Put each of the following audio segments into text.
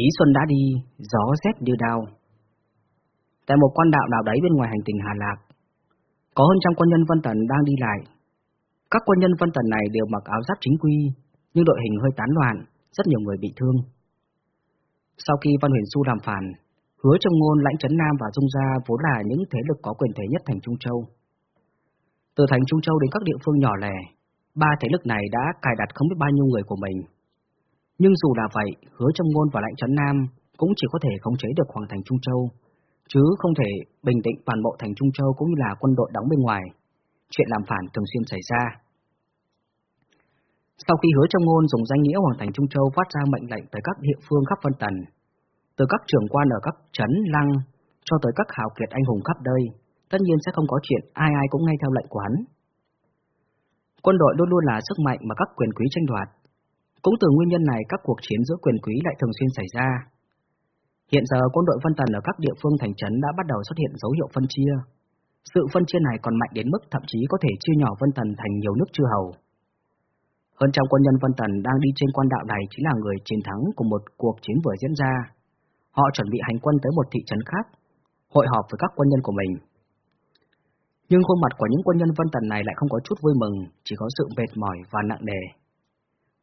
Ý xuân đã đi, gió rét như đao. Tại một quan đạo nào đấy bên ngoài hành tinh Hà Lạc, có hơn trăm quân nhân Vân Tần đang đi lại. Các quân nhân Vân Tần này đều mặc áo giáp chính quy, nhưng đội hình hơi tán loạn, rất nhiều người bị thương. Sau khi Văn Huyền Du làm phản, hứa trong ngôn lãnh trấn Nam và Dung Gia vốn là những thế lực có quyền thế nhất thành Trung Châu. Từ thành Trung Châu đến các địa phương nhỏ lẻ, ba thế lực này đã cài đặt không biết bao nhiêu người của mình. Nhưng dù là vậy, hứa trong ngôn và lãnh trấn Nam cũng chỉ có thể khống chế được Hoàng thành Trung Châu, chứ không thể bình định toàn bộ thành Trung Châu cũng như là quân đội đóng bên ngoài. Chuyện làm phản thường xuyên xảy ra. Sau khi hứa trong ngôn dùng danh nghĩa Hoàng thành Trung Châu phát ra mệnh lệnh tới các địa phương khắp phân tần, từ các trưởng quan ở các trấn, lăng, cho tới các hào kiệt anh hùng khắp đây, tất nhiên sẽ không có chuyện ai ai cũng nghe theo lệnh của hắn. Quân đội luôn luôn là sức mạnh mà các quyền quý tranh đoạt. Cũng từ nguyên nhân này các cuộc chiến giữa quyền quý lại thường xuyên xảy ra. Hiện giờ quân đội Vân Tần ở các địa phương thành trấn đã bắt đầu xuất hiện dấu hiệu phân chia. Sự phân chia này còn mạnh đến mức thậm chí có thể chia nhỏ Vân Tần thành nhiều nước chư hầu. Hơn trăm quân nhân Vân Tần đang đi trên quan đạo này chính là người chiến thắng của một cuộc chiến vừa diễn ra. Họ chuẩn bị hành quân tới một thị trấn khác, hội họp với các quân nhân của mình. Nhưng khuôn mặt của những quân nhân Vân Tần này lại không có chút vui mừng, chỉ có sự mệt mỏi và nặng nề.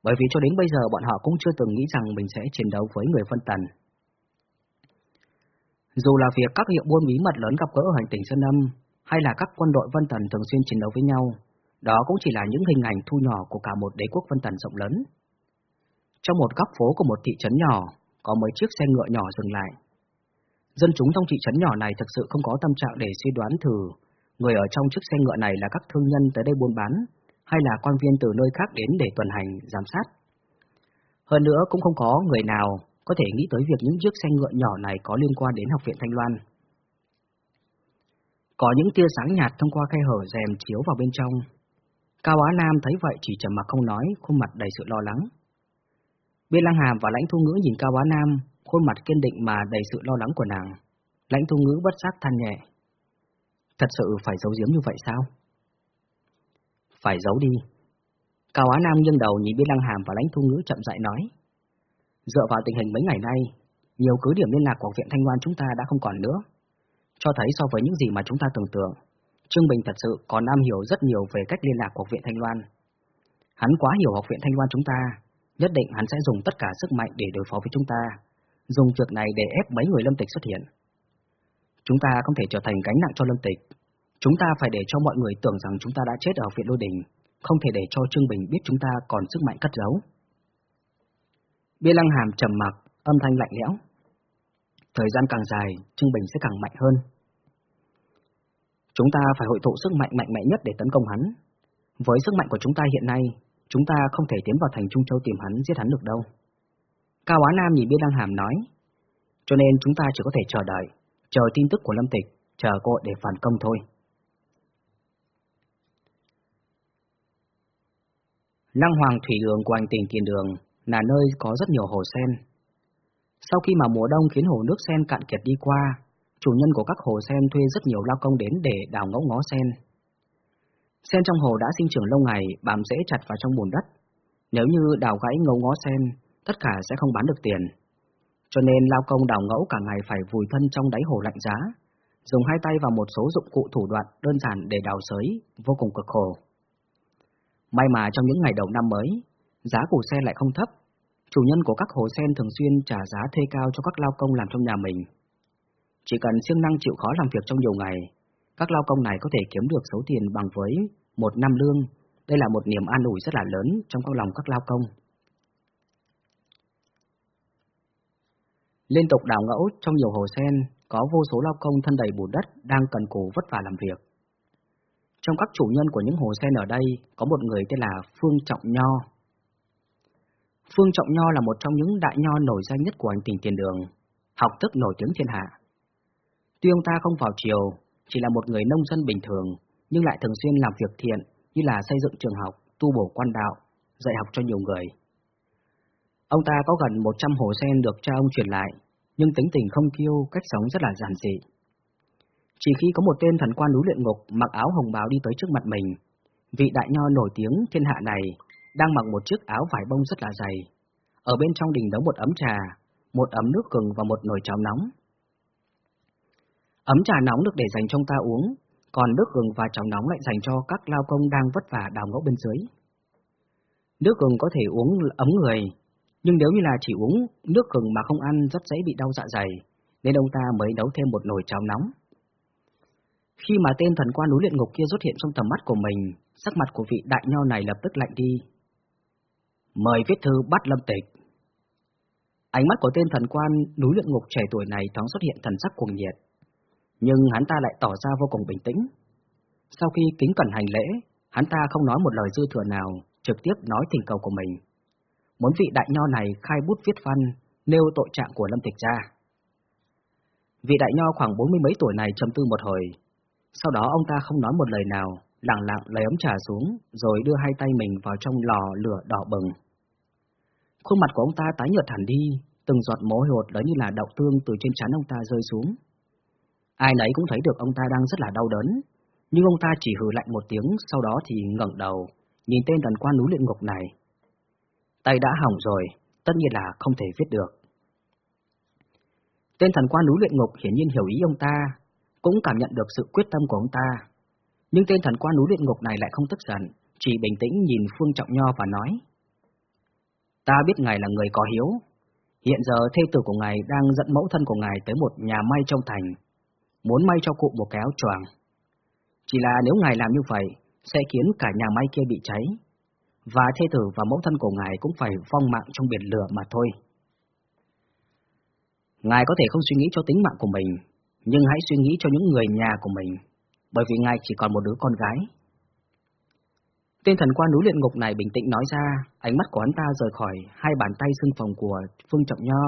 Bởi vì cho đến bây giờ bọn họ cũng chưa từng nghĩ rằng mình sẽ chiến đấu với người phân Tần. Dù là việc các hiệu buôn bí mật lớn gặp gỡ ở hành tinh Sơn Âm, hay là các quân đội Vân Tần thường xuyên chiến đấu với nhau, đó cũng chỉ là những hình ảnh thu nhỏ của cả một đế quốc Vân Tần rộng lớn. Trong một góc phố của một thị trấn nhỏ, có mấy chiếc xe ngựa nhỏ dừng lại. Dân chúng trong thị trấn nhỏ này thực sự không có tâm trạng để suy đoán thử người ở trong chiếc xe ngựa này là các thương nhân tới đây buôn bán, hay là quan viên từ nơi khác đến để tuần hành, giám sát. Hơn nữa cũng không có người nào có thể nghĩ tới việc những chiếc xe ngựa nhỏ này có liên quan đến Học viện Thanh Loan. Có những tia sáng nhạt thông qua khe hở rèm chiếu vào bên trong. Cao Á Nam thấy vậy chỉ trầm mặc không nói, khuôn mặt đầy sự lo lắng. Biên Lăng Hàm và Lãnh Thu Ngữ nhìn Cao Á Nam, khuôn mặt kiên định mà đầy sự lo lắng của nàng. Lãnh Thu Ngữ bất giác than nhẹ. Thật sự phải giấu giếm như vậy sao? Phải giấu đi. Cao Á Nam nghiêng đầu nhìn Biên Lăng Hàm và Lãnh Thu Ngữ chậm rãi nói. Dựa vào tình hình mấy ngày nay, nhiều cứ điểm liên lạc của viện Thanh Loan chúng ta đã không còn nữa. Cho thấy so với những gì mà chúng ta tưởng tượng, Trương Bình thật sự còn am hiểu rất nhiều về cách liên lạc của viện Thanh Loan. Hắn quá hiểu học viện Thanh Loan chúng ta, nhất định hắn sẽ dùng tất cả sức mạnh để đối phó với chúng ta, dùng việc này để ép mấy người lâm tịch xuất hiện. Chúng ta không thể trở thành gánh nặng cho lâm tịch. Chúng ta phải để cho mọi người tưởng rằng chúng ta đã chết ở viện lôi đình, không thể để cho Trương Bình biết chúng ta còn sức mạnh cất giấu. Bia lăng hàm trầm mặc, âm thanh lạnh lẽo. Thời gian càng dài, Trương Bình sẽ càng mạnh hơn. Chúng ta phải hội tụ sức mạnh mạnh mẽ nhất để tấn công hắn. Với sức mạnh của chúng ta hiện nay, chúng ta không thể tiến vào thành Trung Châu tìm hắn giết hắn được đâu. Cao Á Nam nhìn Bia Lăng Hàm nói, cho nên chúng ta chỉ có thể chờ đợi, chờ tin tức của Lâm Tịch, chờ cô để phản công thôi. Lăng Hoàng Thủy Đường của hành tỉnh Kiền Đường là nơi có rất nhiều hồ sen. Sau khi mà mùa đông khiến hồ nước sen cạn kiệt đi qua, chủ nhân của các hồ sen thuê rất nhiều lao công đến để đào ngẫu ngó sen. Sen trong hồ đã sinh trưởng lâu ngày, bám rễ chặt vào trong bùn đất. Nếu như đào gãy ngẫu ngó sen, tất cả sẽ không bán được tiền. Cho nên lao công đào ngẫu cả ngày phải vùi thân trong đáy hồ lạnh giá, dùng hai tay vào một số dụng cụ thủ đoạn đơn giản để đào sới, vô cùng cực khổ. May mà trong những ngày đầu năm mới, giá củ sen lại không thấp, chủ nhân của các hồ sen thường xuyên trả giá thuê cao cho các lao công làm trong nhà mình. Chỉ cần siêng năng chịu khó làm việc trong nhiều ngày, các lao công này có thể kiếm được số tiền bằng với một năm lương. Đây là một niềm an ủi rất là lớn trong con lòng các lao công. Liên tục đào ngẫu trong nhiều hồ sen, có vô số lao công thân đầy bùn đất đang cần cù vất vả làm việc. Trong các chủ nhân của những hồ sen ở đây, có một người tên là Phương Trọng Nho. Phương Trọng Nho là một trong những đại nho nổi danh nhất của hành tình tiền đường, học thức nổi tiếng thiên hạ. Tuy ông ta không vào triều, chỉ là một người nông dân bình thường, nhưng lại thường xuyên làm việc thiện như là xây dựng trường học, tu bổ quan đạo, dạy học cho nhiều người. Ông ta có gần 100 hồ sen được cha ông truyền lại, nhưng tính tình không kiêu, cách sống rất là giản dị. Chỉ khi có một tên thần quan núi luyện ngục mặc áo hồng bào đi tới trước mặt mình, vị đại nho nổi tiếng thiên hạ này đang mặc một chiếc áo vải bông rất là dày. Ở bên trong đình đóng một ấm trà, một ấm nước gừng và một nồi cháo nóng. Ấm trà nóng được để dành cho ta uống, còn nước gừng và cháo nóng lại dành cho các lao công đang vất vả đào ngẫu bên dưới. Nước gừng có thể uống ấm người, nhưng nếu như là chỉ uống nước gừng mà không ăn rất dễ bị đau dạ dày, nên ông ta mới nấu thêm một nồi cháo nóng. Khi mà tên thần quan núi luyện ngục kia xuất hiện trong tầm mắt của mình, sắc mặt của vị đại nho này lập tức lạnh đi. Mời viết thư bắt lâm tịch. Ánh mắt của tên thần quan núi luyện ngục trẻ tuổi này thoáng xuất hiện thần sắc cuồng nhiệt, nhưng hắn ta lại tỏ ra vô cùng bình tĩnh. Sau khi kính cẩn hành lễ, hắn ta không nói một lời dư thừa nào, trực tiếp nói tình cầu của mình. Muốn vị đại nho này khai bút viết văn, nêu tội trạng của lâm tịch ra. Vị đại nho khoảng bốn mươi mấy tuổi này trầm tư một hồi, sau đó ông ta không nói một lời nào, lặng lặng lấy ấm trà xuống, rồi đưa hai tay mình vào trong lò lửa đỏ bừng. Khuôn mặt của ông ta tái nhợt hẳn đi, từng giọt mồ hôi lớn như là đậu tương từ trên trán ông ta rơi xuống. Ai nấy cũng thấy được ông ta đang rất là đau đớn, nhưng ông ta chỉ hừ lạnh một tiếng, sau đó thì ngẩng đầu, nhìn tên thần quan núi luyện ngục này. Tay đã hỏng rồi, tất nhiên là không thể viết được. Tên thần quan núi luyện ngục hiển nhiên hiểu ý ông ta, cũng cảm nhận được sự quyết tâm của ông ta. Nhưng tên thần quan núi luyện ngục này lại không tức giận, chỉ bình tĩnh nhìn Phương Trọng Nho và nói. Ta biết ngài là người có hiếu. Hiện giờ thê tử của ngài đang dẫn mẫu thân của ngài tới một nhà may trong thành, muốn may cho cụ một cái áo choàng. Chỉ là nếu ngài làm như vậy, sẽ khiến cả nhà may kia bị cháy, và thê tử và mẫu thân của ngài cũng phải vong mạng trong biển lửa mà thôi. Ngài có thể không suy nghĩ cho tính mạng của mình, nhưng hãy suy nghĩ cho những người nhà của mình, bởi vì ngài chỉ còn một đứa con gái. Tên thần quan núi luyện ngục này bình tĩnh nói ra, ánh mắt của hắn ta rời khỏi hai bàn tay xương phòng của Phương Trọng Nho,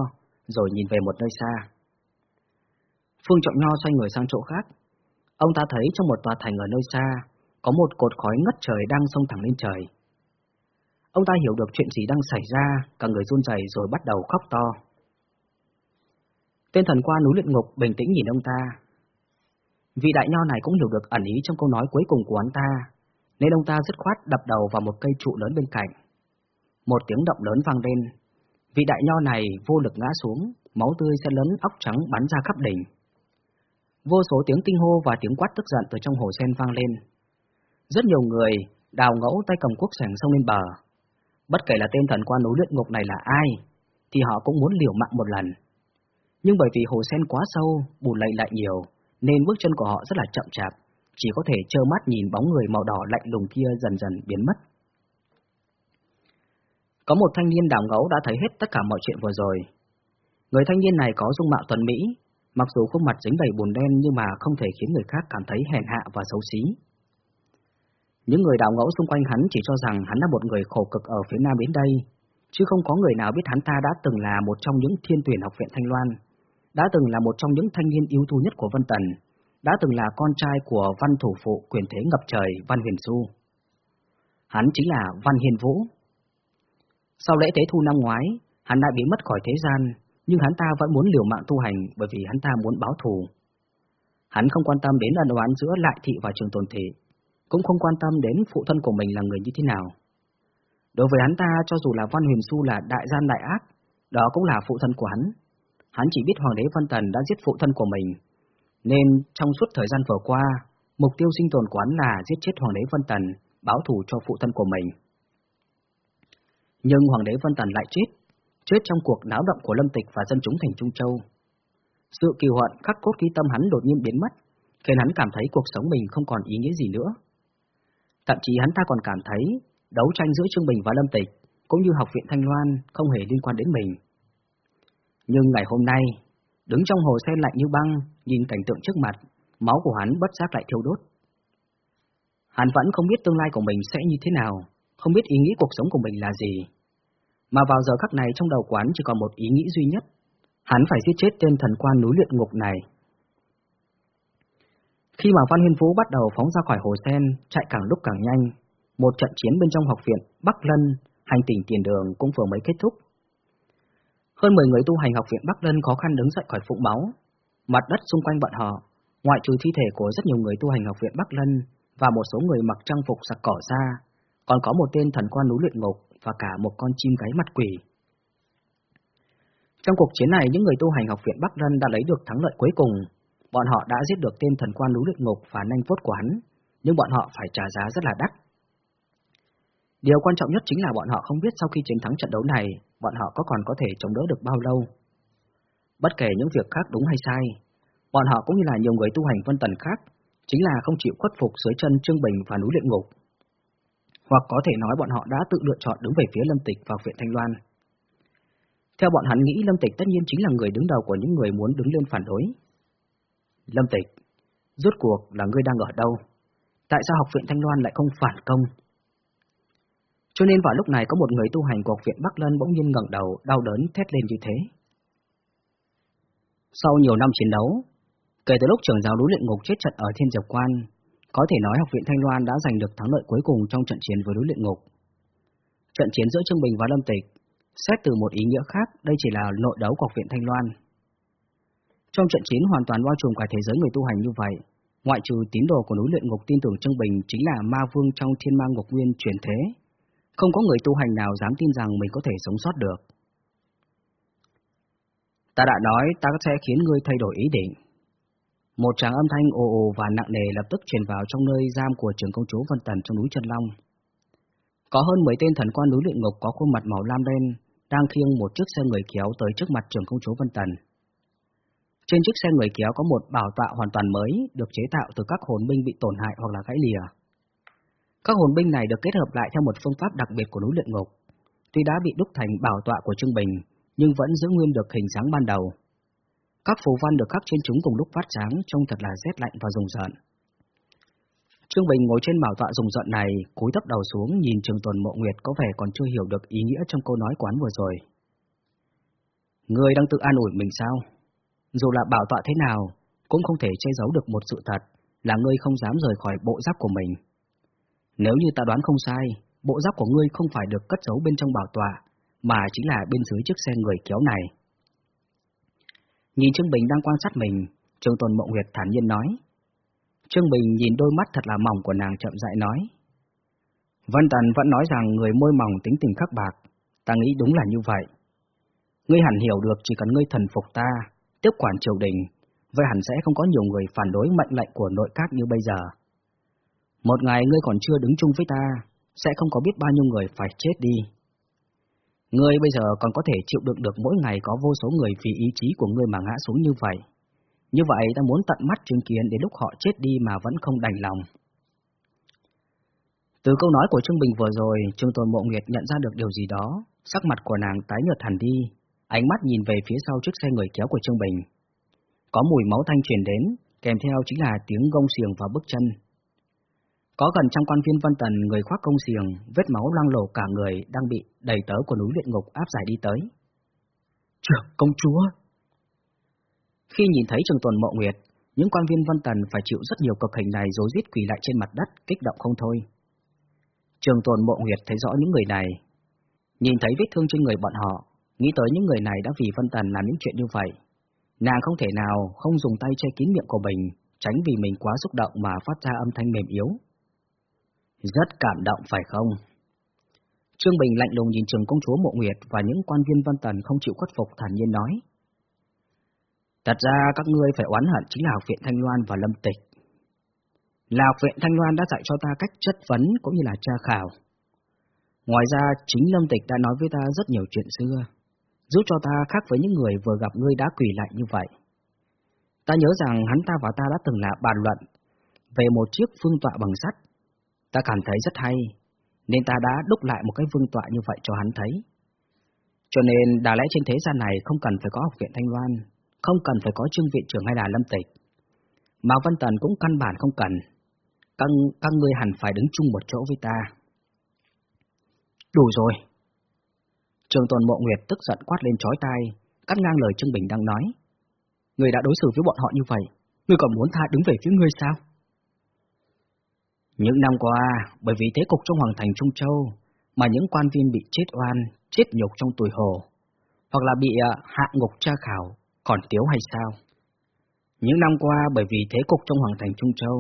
rồi nhìn về một nơi xa. Phương Trọng Nho xoay người sang chỗ khác. Ông ta thấy trong một tòa thành ở nơi xa, có một cột khói ngất trời đang sông thẳng lên trời. Ông ta hiểu được chuyện gì đang xảy ra, cả người run rẩy rồi bắt đầu khóc to. Tên thần qua núi luyện ngục bình tĩnh nhìn ông ta. Vị đại nho này cũng hiểu được ẩn ý trong câu nói cuối cùng của hắn ta, nên ông ta dứt khoát đập đầu vào một cây trụ lớn bên cạnh. Một tiếng động lớn vang lên, vị đại nho này vô lực ngã xuống, máu tươi xen lớn óc trắng bắn ra khắp đỉnh. Vô số tiếng kinh hô và tiếng quát tức giận từ trong hồ sen vang lên. Rất nhiều người đào ngẫu tay cầm cuốc sảnh sông lên bờ. Bất kể là tên thần quan núi luyện ngục này là ai, thì họ cũng muốn liều mạng một lần nhưng bởi vì hồ sen quá sâu, bùn lầy lại nhiều, nên bước chân của họ rất là chậm chạp, chỉ có thể trơ mắt nhìn bóng người màu đỏ lạnh lùng kia dần dần biến mất. Có một thanh niên đảo ngấu đã thấy hết tất cả mọi chuyện vừa rồi. Người thanh niên này có dung mạo tuần Mỹ, mặc dù khuôn mặt dính đầy bùn đen nhưng mà không thể khiến người khác cảm thấy hèn hạ và xấu xí. Những người đảo ngẫu xung quanh hắn chỉ cho rằng hắn là một người khổ cực ở phía nam đến đây, chứ không có người nào biết hắn ta đã từng là một trong những thiên tuyển học viện Thanh Loan, đã từng là một trong những thanh niên yếu tú nhất của Vân Tần, đã từng là con trai của văn thủ phụ quyền thế ngập trời Văn Huyền Du. Hắn chính là Văn Hiền Vũ. Sau lễ tế thu năm ngoái, hắn đã biến mất khỏi thế gian, nhưng hắn ta vẫn muốn liều mạng tu hành bởi vì hắn ta muốn báo thù. Hắn không quan tâm đến ân oán giữa Lại Thị và Trường Tồn Thị, cũng không quan tâm đến phụ thân của mình là người như thế nào. Đối với hắn ta, cho dù là Văn Huyền Du là đại gian đại ác, đó cũng là phụ thân của hắn, hắn chỉ biết Hoàng đế Văn Tần đã giết phụ thân của mình, nên trong suốt thời gian vừa qua, mục tiêu sinh tồn của hắn là giết chết Hoàng đế Văn Tần, báo thù cho phụ thân của mình. Nhưng Hoàng đế Văn Tần lại chết, chết trong cuộc náo động của Lâm Tịch và dân chúng thành Trung Châu. Sự kỳ hoạn khắc cốt ký tâm hắn đột nhiên biến mất, khiến hắn cảm thấy cuộc sống mình không còn ý nghĩa gì nữa. Thậm chí hắn ta còn cảm thấy đấu tranh giữa Trương Bình và Lâm Tịch, cũng như học viện Thanh Loan không hề liên quan đến mình. Nhưng ngày hôm nay, đứng trong hồ sen lạnh như băng, nhìn cảnh tượng trước mặt, máu của hắn bất giác lại thiêu đốt. Hắn vẫn không biết tương lai của mình sẽ như thế nào, không biết ý nghĩ cuộc sống của mình là gì. Mà vào giờ khắc này trong đầu quán chỉ còn một ý nghĩ duy nhất, hắn phải giết chết tên thần quan núi luyện ngục này. Khi mà Văn Hiên Vũ bắt đầu phóng ra khỏi hồ sen, chạy càng lúc càng nhanh, một trận chiến bên trong học viện Bắc Lân, hành tỉnh tiền đường cũng vừa mới kết thúc. Hơn 10 người tu hành học viện Bắc Lân khó khăn đứng dậy khỏi phụng máu. Mặt đất xung quanh bọn họ, ngoại trừ thi thể của rất nhiều người tu hành học viện Bắc Lân và một số người mặc trang phục sặc cỏ ra, còn có một tên thần quan núi luyện ngục và cả một con chim gáy mặt quỷ. Trong cuộc chiến này, những người tu hành học viện Bắc Lân đã lấy được thắng lợi cuối cùng. Bọn họ đã giết được tên thần quan núi luyện ngục và nanh phốt của hắn, nhưng bọn họ phải trả giá rất là đắt. Điều quan trọng nhất chính là bọn họ không biết sau khi chiến thắng trận đấu này, bọn họ có còn có thể chống đỡ được bao lâu. Bất kể những việc khác đúng hay sai, bọn họ cũng như là nhiều người tu hành vân tần khác, chính là không chịu khuất phục dưới chân Trương Bình và núi luyện ngục. Hoặc có thể nói bọn họ đã tự lựa chọn đứng về phía Lâm Tịch và viện Thanh Loan. Theo bọn hắn nghĩ Lâm Tịch tất nhiên chính là người đứng đầu của những người muốn đứng lên phản đối. Lâm Tịch, rốt cuộc là ngươi đang ở đâu? Tại sao học viện Thanh Loan lại không phản công? Cho nên vào lúc này có một người tu hành của học viện Bắc Lân bỗng nhiên ngẩng đầu, đau đớn thét lên như thế. Sau nhiều năm chiến đấu, kể từ lúc trưởng giáo núi luyện ngục chết trận ở Thiên Diệp Quan, có thể nói học viện Thanh Loan đã giành được thắng lợi cuối cùng trong trận chiến với núi luyện ngục. Trận chiến giữa Trương Bình và Lâm Tịch, xét từ một ý nghĩa khác, đây chỉ là nội đấu của học viện Thanh Loan. Trong trận chiến hoàn toàn bao trùm cả thế giới người tu hành như vậy, ngoại trừ tín đồ của núi luyện ngục tin tưởng Trương Bình chính là ma vương trong thiên ma ngục nguyên truyền thế, không có người tu hành nào dám tin rằng mình có thể sống sót được. Ta đã nói ta sẽ khiến ngươi thay đổi ý định. Một tràng âm thanh ồ ồ và nặng nề lập tức truyền vào trong nơi giam của trường công chúa Vân Tần trong núi Trần Long. Có hơn 10 tên thần quan núi luyện ngục có khuôn mặt màu lam đen, đang khiêng một chiếc xe người kéo tới trước mặt trường công chúa Vân Tần. Trên chiếc xe người kéo có một bảo tọa hoàn toàn mới, được chế tạo từ các hồn binh bị tổn hại hoặc là gãy lìa. Các hồn binh này được kết hợp lại theo một phương pháp đặc biệt của núi luyện ngục. Tuy đã bị đúc thành bảo tọa của Trương Bình, nhưng vẫn giữ nguyên được hình dáng ban đầu. Các phù văn được khắc trên chúng cùng lúc phát sáng trông thật là rét lạnh và rùng rợn. Trương Bình ngồi trên bảo tọa rùng rợn này, cúi thấp đầu xuống nhìn Trường Tuần Mộ Nguyệt có vẻ còn chưa hiểu được ý nghĩa trong câu nói quán vừa rồi. Người đang tự an ủi mình sao? Dù là bảo tọa thế nào, cũng không thể che giấu được một sự thật, là ngươi không dám rời khỏi bộ giáp của mình. Nếu như ta đoán không sai, bộ giáp của ngươi không phải được cất giấu bên trong bảo tọa, mà chính là bên dưới chiếc xe người kéo này. Nhìn Trương Bình đang quan sát mình, Trương Tôn Mộng Huyệt thản nhiên nói. Trương Bình nhìn đôi mắt thật là mỏng của nàng chậm rãi nói. Vân Tần vẫn nói rằng người môi mỏng tính tình khắc bạc, ta nghĩ đúng là như vậy. Ngươi hẳn hiểu được chỉ cần ngươi thần phục ta, tiếp quản triều đình, vậy hẳn sẽ không có nhiều người phản đối mệnh lệnh của nội các như bây giờ. Một ngày ngươi còn chưa đứng chung với ta, sẽ không có biết bao nhiêu người phải chết đi. Ngươi bây giờ còn có thể chịu đựng được mỗi ngày có vô số người vì ý chí của ngươi mà ngã xuống như vậy. Như vậy ta muốn tận mắt chứng kiến đến lúc họ chết đi mà vẫn không đành lòng. Từ câu nói của Trương Bình vừa rồi, Trương Tôn Mộ Nguyệt nhận ra được điều gì đó, sắc mặt của nàng tái nhợt hẳn đi, ánh mắt nhìn về phía sau chiếc xe người kéo của Trương Bình. Có mùi máu thanh truyền đến, kèm theo chính là tiếng gông xiềng và bước chân. Có gần trong quan viên Vân Tần người khoác công xiềng, vết máu loang lổ cả người đang bị đầy tớ của núi luyện ngục áp giải đi tới. Trưởng công chúa! Khi nhìn thấy trường tuần mộ nguyệt, những quan viên Vân Tần phải chịu rất nhiều cực hình này dối rít quỳ lại trên mặt đất, kích động không thôi. Trường tuần mộ nguyệt thấy rõ những người này, nhìn thấy vết thương trên người bọn họ, nghĩ tới những người này đã vì Vân Tần làm những chuyện như vậy. Nàng không thể nào không dùng tay che kín miệng của mình, tránh vì mình quá xúc động mà phát ra âm thanh mềm yếu. Rất cảm động phải không? Trương Bình lạnh lùng nhìn trường công chúa Mộ Nguyệt và những quan viên văn Tần không chịu khuất phục thản nhiên nói. Thật ra các ngươi phải oán hận chính là học viện Thanh Loan và Lâm Tịch. Là học viện Thanh Loan đã dạy cho ta cách chất vấn cũng như là tra khảo. Ngoài ra, chính Lâm Tịch đã nói với ta rất nhiều chuyện xưa, giúp cho ta khác với những người vừa gặp ngươi đã quỳ lại như vậy. Ta nhớ rằng hắn ta và ta đã từng là bàn luận về một chiếc phương tọa bằng sắt. Ta cảm thấy rất hay, nên ta đã đúc lại một cái vương tọa như vậy cho hắn thấy. Cho nên, đã lẽ trên thế gian này không cần phải có học viện Thanh Loan, không cần phải có trương viện trưởng hay là lâm tịch. Mà văn Tần cũng căn bản không cần. Các, các ngươi hẳn phải đứng chung một chỗ với ta. Đủ rồi. Trường Tôn Mộ Nguyệt tức giận quát lên chói tai, cắt ngang lời Trương Bình đang nói. Người đã đối xử với bọn họ như vậy, người còn muốn tha đứng về phía ngươi sao? Những năm qua, bởi vì thế cục trong Hoàng thành Trung Châu, mà những quan viên bị chết oan, chết nhục trong tuổi hồ, hoặc là bị à, hạ ngục tra khảo, còn thiếu hay sao? Những năm qua bởi vì thế cục trong Hoàng thành Trung Châu,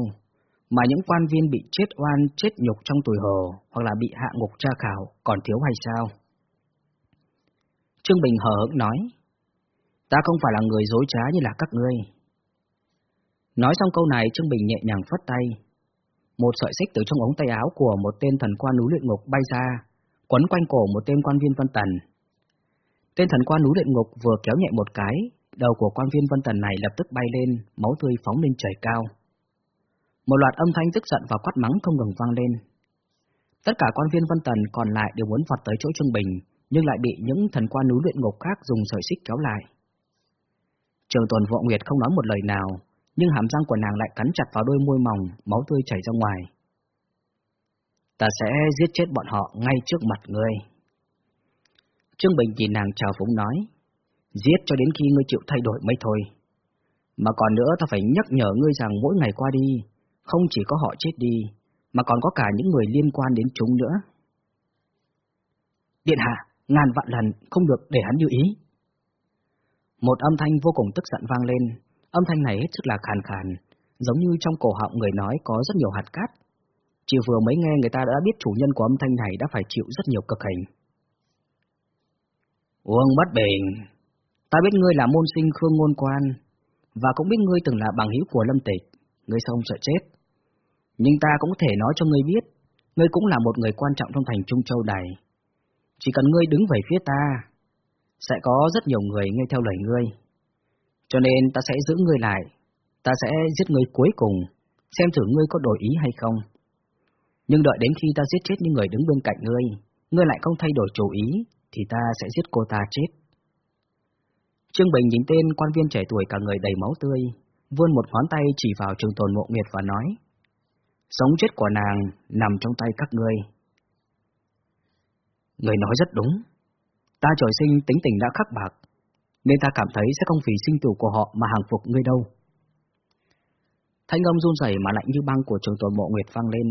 mà những quan viên bị chết oan, chết nhục trong tuổi hồ, hoặc là bị hạ ngục tra khảo, còn thiếu hay sao? Trương Bình hờ hững nói, Ta không phải là người dối trá như là các ngươi. Nói xong câu này, Trương Bình nhẹ nhàng phất tay. Một sợi xích từ trong ống tay áo của một tên thần quan núi luyện ngục bay ra, quấn quanh cổ một tên quan viên Vân Tần. Tên thần quan núi luyện ngục vừa kéo nhẹ một cái, đầu của quan viên Vân Tần này lập tức bay lên, máu tươi phóng lên trời cao. Một loạt âm thanh tức giận và quát mắng không ngừng vang lên. Tất cả quan viên Vân Tần còn lại đều muốn vọt tới chỗ Trương Bình, nhưng lại bị những thần quan núi luyện ngục khác dùng sợi xích kéo lại. Trường Tuần Vọng Nguyệt không nói một lời nào, nhưng hàm răng của nàng lại cắn chặt vào đôi môi mỏng, máu tươi chảy ra ngoài. Ta sẽ giết chết bọn họ ngay trước mặt ngươi. Trương Bình nhìn nàng chào phúng nói, giết cho đến khi ngươi chịu thay đổi mới thôi. Mà còn nữa ta phải nhắc nhở ngươi rằng mỗi ngày qua đi, không chỉ có họ chết đi, mà còn có cả những người liên quan đến chúng nữa. Điện hạ, ngàn vạn lần không được để hắn như ý. Một âm thanh vô cùng tức giận vang lên, âm thanh này hết sức là khàn khàn, giống như trong cổ họng người nói có rất nhiều hạt cát. Chỉ vừa mới nghe người ta đã biết chủ nhân của âm thanh này đã phải chịu rất nhiều cực hình. Uông bất bình, ta biết ngươi là môn sinh khương ngôn quan, và cũng biết ngươi từng là bằng hữu của lâm tịch, ngươi không sợ chết. Nhưng ta cũng thể nói cho ngươi biết, ngươi cũng là một người quan trọng trong thành Trung Châu này. Chỉ cần ngươi đứng về phía ta, sẽ có rất nhiều người nghe theo lời ngươi. Cho nên ta sẽ giữ ngươi lại, ta sẽ giết ngươi cuối cùng, xem thử ngươi có đổi ý hay không. Nhưng đợi đến khi ta giết chết những người đứng bên cạnh ngươi, ngươi lại không thay đổi chủ ý, thì ta sẽ giết cô ta chết. Trương Bình nhìn tên quan viên trẻ tuổi cả người đầy máu tươi, vươn một ngón tay chỉ vào trường tồn mộ nguyệt và nói, Sống chết của nàng nằm trong tay các ngươi. Người nói rất đúng. Ta trời sinh tính tình đã khắc bạc, nên ta cảm thấy sẽ không vì sinh tử của họ mà hàng phục ngươi đâu. Thanh âm run rẩy mà lạnh như băng của trường tồn mộ nguyệt vang lên,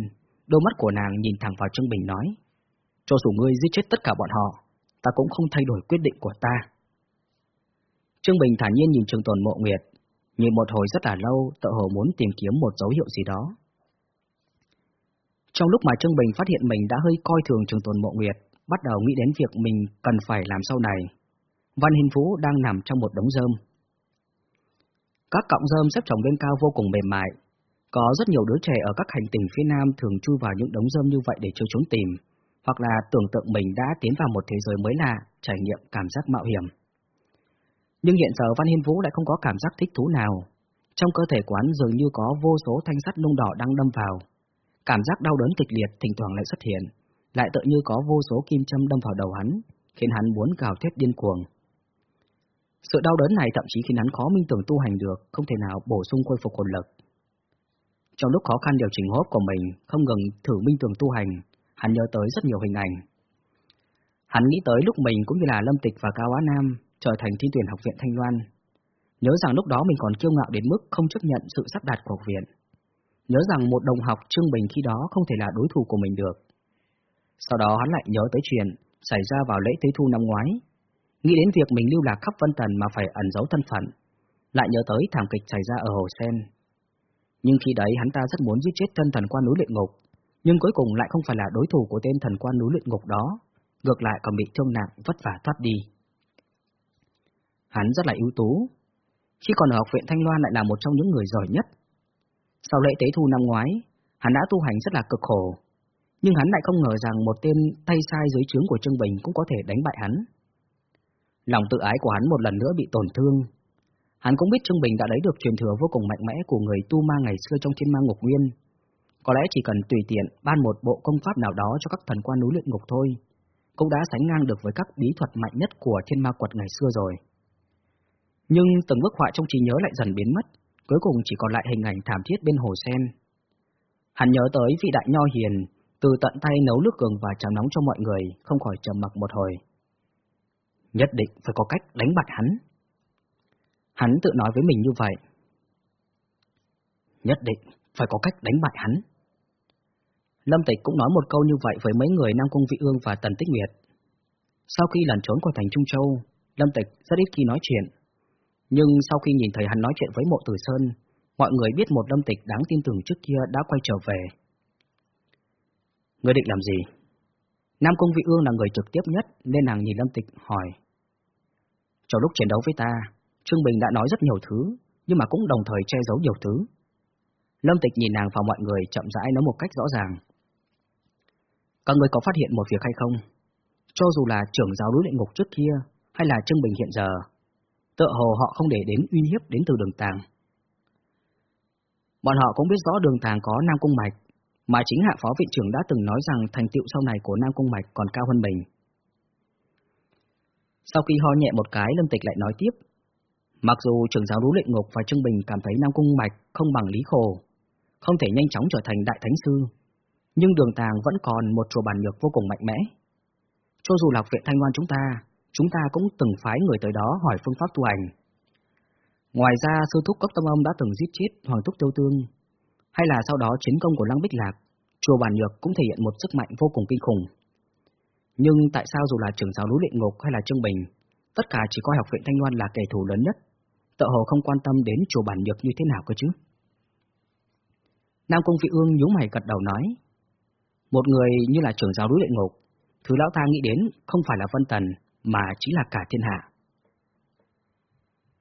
đôi mắt của nàng nhìn thẳng vào Trương Bình nói, cho dù ngươi giết chết tất cả bọn họ, ta cũng không thay đổi quyết định của ta. Trương Bình thản nhiên nhìn trường tồn mộ nguyệt, nhìn một hồi rất là lâu, tự hồ muốn tìm kiếm một dấu hiệu gì đó. Trong lúc mà Trương Bình phát hiện mình đã hơi coi thường trường tồn mộ nguyệt, bắt đầu nghĩ đến việc mình cần phải làm sau này. Văn Hình Phú đang nằm trong một đống rơm. Các cọng rơm xếp chồng lên cao vô cùng mềm mại. Có rất nhiều đứa trẻ ở các hành tinh phía Nam thường chui vào những đống rơm như vậy để chơi trốn tìm, hoặc là tưởng tượng mình đã tiến vào một thế giới mới lạ, trải nghiệm cảm giác mạo hiểm. Nhưng hiện giờ Văn Hiên Vũ lại không có cảm giác thích thú nào. Trong cơ thể quán dường như có vô số thanh sắt nung đỏ đang đâm vào. Cảm giác đau đớn kịch liệt thỉnh thoảng lại xuất hiện, lại tự như có vô số kim châm đâm vào đầu hắn, khiến hắn muốn gào thét điên cuồng. Sự đau đớn này thậm chí khiến hắn khó minh tưởng tu hành được, không thể nào bổ sung khôi phục hồn lực. Trong lúc khó khăn điều chỉnh hốp của mình, không ngừng thử minh tưởng tu hành, hắn nhớ tới rất nhiều hình ảnh. Hắn nghĩ tới lúc mình cũng như là Lâm Tịch và Cao Á Nam trở thành thi tuyển học viện Thanh Loan. Nhớ rằng lúc đó mình còn kiêu ngạo đến mức không chấp nhận sự sắp đặt của học viện. Nhớ rằng một đồng học Trương Bình khi đó không thể là đối thủ của mình được. Sau đó hắn lại nhớ tới chuyện xảy ra vào lễ tế thu năm ngoái. Nghĩ đến việc mình lưu lạc khắp Vân Tần mà phải ẩn giấu thân phận. Lại nhớ tới thảm kịch xảy ra ở Hồ Sen. Nhưng khi đấy hắn ta rất muốn giết chết thân thần quan núi luyện ngục, nhưng cuối cùng lại không phải là đối thủ của tên thần quan núi luyện ngục đó, ngược lại còn bị thương nặng vất vả thoát đi. Hắn rất là ưu tú. Khi còn ở học viện Thanh Loan lại là một trong những người giỏi nhất. Sau lễ tế thu năm ngoái, hắn đã tu hành rất là cực khổ, nhưng hắn lại không ngờ rằng một tên tay sai dưới trướng của Trương Bình cũng có thể đánh bại hắn. Lòng tự ái của hắn một lần nữa bị tổn thương. Hắn cũng biết Trương Bình đã lấy được truyền thừa vô cùng mạnh mẽ của người tu ma ngày xưa trong thiên ma ngục nguyên. Có lẽ chỉ cần tùy tiện ban một bộ công pháp nào đó cho các thần quan núi luyện ngục thôi, cũng đã sánh ngang được với các bí thuật mạnh nhất của thiên ma quật ngày xưa rồi. Nhưng từng bức họa trong trí nhớ lại dần biến mất, cuối cùng chỉ còn lại hình ảnh thảm thiết bên hồ sen. Hắn nhớ tới vị đại nho hiền, từ tận tay nấu nước cường và cháo nóng cho mọi người, không khỏi trầm mặc một hồi. Nhất định phải có cách đánh bại hắn. Hắn tự nói với mình như vậy. Nhất định phải có cách đánh bại hắn. Lâm Tịch cũng nói một câu như vậy với mấy người Nam Cung Vị Ương và Tần Tích Nguyệt. Sau khi lần trốn qua thành Trung Châu, Lâm Tịch rất ít khi nói chuyện. Nhưng sau khi nhìn thấy hắn nói chuyện với mộ tử Sơn, mọi người biết một Lâm Tịch đáng tin tưởng trước kia đã quay trở về. Ngươi định làm gì? Nam Cung Vị Ương là người trực tiếp nhất nên nàng nhìn Lâm Tịch hỏi. Trong lúc chiến đấu với ta, Trương Bình đã nói rất nhiều thứ, nhưng mà cũng đồng thời che giấu nhiều thứ. Lâm Tịch nhìn nàng và mọi người chậm rãi nói một cách rõ ràng. Các người có phát hiện một việc hay không? Cho dù là trưởng giáo đối luyện ngục trước kia, hay là Trương Bình hiện giờ, tựa hồ họ không để đến uy hiếp đến từ đường tàng. Bọn họ cũng biết rõ đường tàng có Nam Cung Mạch, mà chính hạ phó viện trưởng đã từng nói rằng thành tựu sau này của Nam Cung Mạch còn cao hơn mình. Sau khi ho nhẹ một cái, Lâm Tịch lại nói tiếp. Mặc dù trưởng giáo Lũ Lệ Ngục và Trương Bình cảm thấy Nam Cung Mạch không bằng Lý Khổ, không thể nhanh chóng trở thành đại thánh sư, nhưng đường tàng vẫn còn một chùa bản nhược vô cùng mạnh mẽ. Cho dù là viện thanh ngoan chúng ta, chúng ta cũng từng phái người tới đó hỏi phương pháp tu hành. Ngoài ra, sư thúc cốc tâm ông đã từng giết chết Hoàng Thúc Tiêu Tương, hay là sau đó chiến công của Lăng Bích Lạc, chùa Bản Nhược cũng thể hiện một sức mạnh vô cùng kinh khủng. Nhưng tại sao dù là trưởng giáo núi luyện ngục hay là Trương Bình, tất cả chỉ coi học viện Thanh Loan là kẻ thù lớn nhất, tự hồ không quan tâm đến chùa Bản Nhược như thế nào cơ chứ? Nam Cung Vị Ương nhíu mày gật đầu nói, một người như là trưởng giáo núi luyện ngục, thứ lão ta nghĩ đến không phải là Vân Tần, mà chính là cả thiên hạ.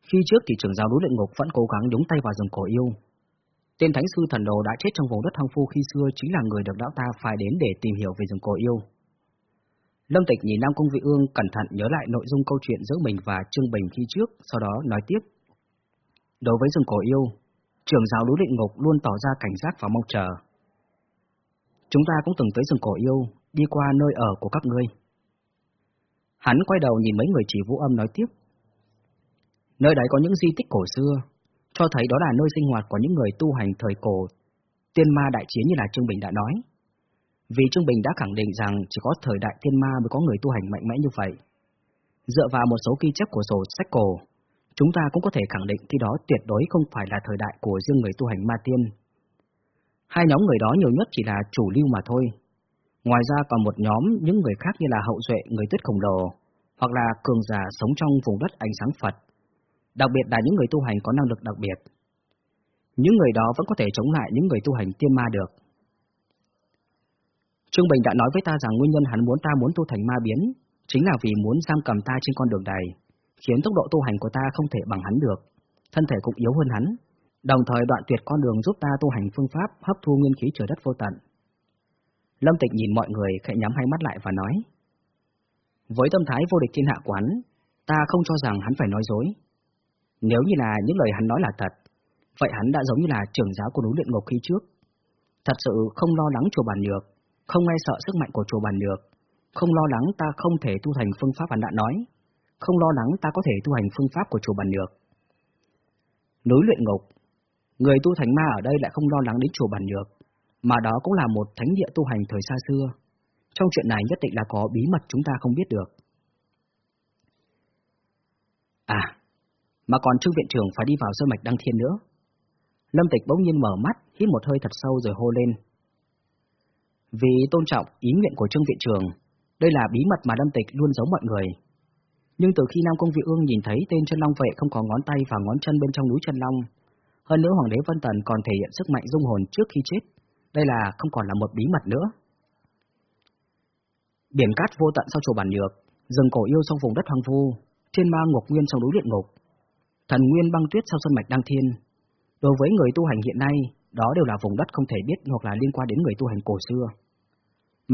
Khi trước thì trưởng giáo núi luyện ngục vẫn cố gắng nhúng tay vào rừng cổ yêu, Tên Thánh Sư Thần Đồ đã chết trong vùng đất hoang phu khi xưa chính là người được đạo ta phải đến để tìm hiểu về rừng cổ yêu. Lâm Tịch nhìn Nam Cung Vị Ương cẩn thận nhớ lại nội dung câu chuyện giữa mình và Trương Bình khi trước, sau đó nói tiếp. Đối với rừng cổ yêu, trưởng giáo đối định ngục luôn tỏ ra cảnh giác và mong chờ. Chúng ta cũng từng tới rừng cổ yêu, đi qua nơi ở của các ngươi. Hắn quay đầu nhìn mấy người chỉ vũ âm nói tiếp. Nơi đấy có những di tích cổ xưa, cho thấy đó là nơi sinh hoạt của những người tu hành thời cổ, tiên ma đại chiến như là Trương Bình đã nói. Vì Trương Bình đã khẳng định rằng chỉ có thời đại tiên ma mới có người tu hành mạnh mẽ như vậy. Dựa vào một số ghi chép của sổ sách cổ, chúng ta cũng có thể khẳng định khi đó tuyệt đối không phải là thời đại của riêng người tu hành ma tiên. Hai nhóm người đó nhiều nhất chỉ là chủ lưu mà thôi. Ngoài ra còn một nhóm những người khác như là hậu duệ người tuyết khổng lồ, hoặc là cường giả sống trong vùng đất ánh sáng Phật, đặc biệt là những người tu hành có năng lực đặc biệt. Những người đó vẫn có thể chống lại những người tu hành tiên ma được. Trương Bình đã nói với ta rằng nguyên nhân hắn muốn ta muốn tu thành ma biến, chính là vì muốn giam cầm ta trên con đường này, khiến tốc độ tu hành của ta không thể bằng hắn được, thân thể cũng yếu hơn hắn, đồng thời đoạn tuyệt con đường giúp ta tu hành phương pháp hấp thu nguyên khí trời đất vô tận. Lâm Tịch nhìn mọi người khẽ nhắm hai mắt lại và nói, với tâm thái vô địch thiên hạ quán, ta không cho rằng hắn phải nói dối, nếu như là những lời hắn nói là thật, vậy hắn đã giống như là trưởng giáo của núi luyện ngục khi trước. Thật sự không lo lắng chùa bàn nhược, không nghe sợ sức mạnh của chùa bàn nhược, không lo lắng ta không thể tu thành phương pháp hắn đã nói, không lo lắng ta có thể tu hành phương pháp của chùa bàn nhược. Núi luyện ngục, người tu thành ma ở đây lại không lo lắng đến chùa bàn nhược, mà đó cũng là một thánh địa tu hành thời xa xưa. Trong chuyện này nhất định là có bí mật chúng ta không biết được. À, mà còn Trương Viện Trưởng phải đi vào sơ mạch Đăng Thiên nữa. Lâm Tịch bỗng nhiên mở mắt, hít một hơi thật sâu rồi hô lên. Vì tôn trọng ý nguyện của Trương Viện Trưởng, đây là bí mật mà Lâm Tịch luôn giấu mọi người. Nhưng từ khi Nam Công Vị Ương nhìn thấy tên chân long vệ không có ngón tay và ngón chân bên trong núi chân long, hơn nữa Hoàng đế Vân Tần còn thể hiện sức mạnh dung hồn trước khi chết, đây là không còn là một bí mật nữa. Biển cát vô tận sau chùa bản nhược, rừng cổ yêu trong vùng đất hoang vu, thiên ma ngục nguyên trong núi luyện ngục, Thần nguyên băng tuyết sau sân mạch đăng thiên. Đối với người tu hành hiện nay, đó đều là vùng đất không thể biết hoặc là liên quan đến người tu hành cổ xưa.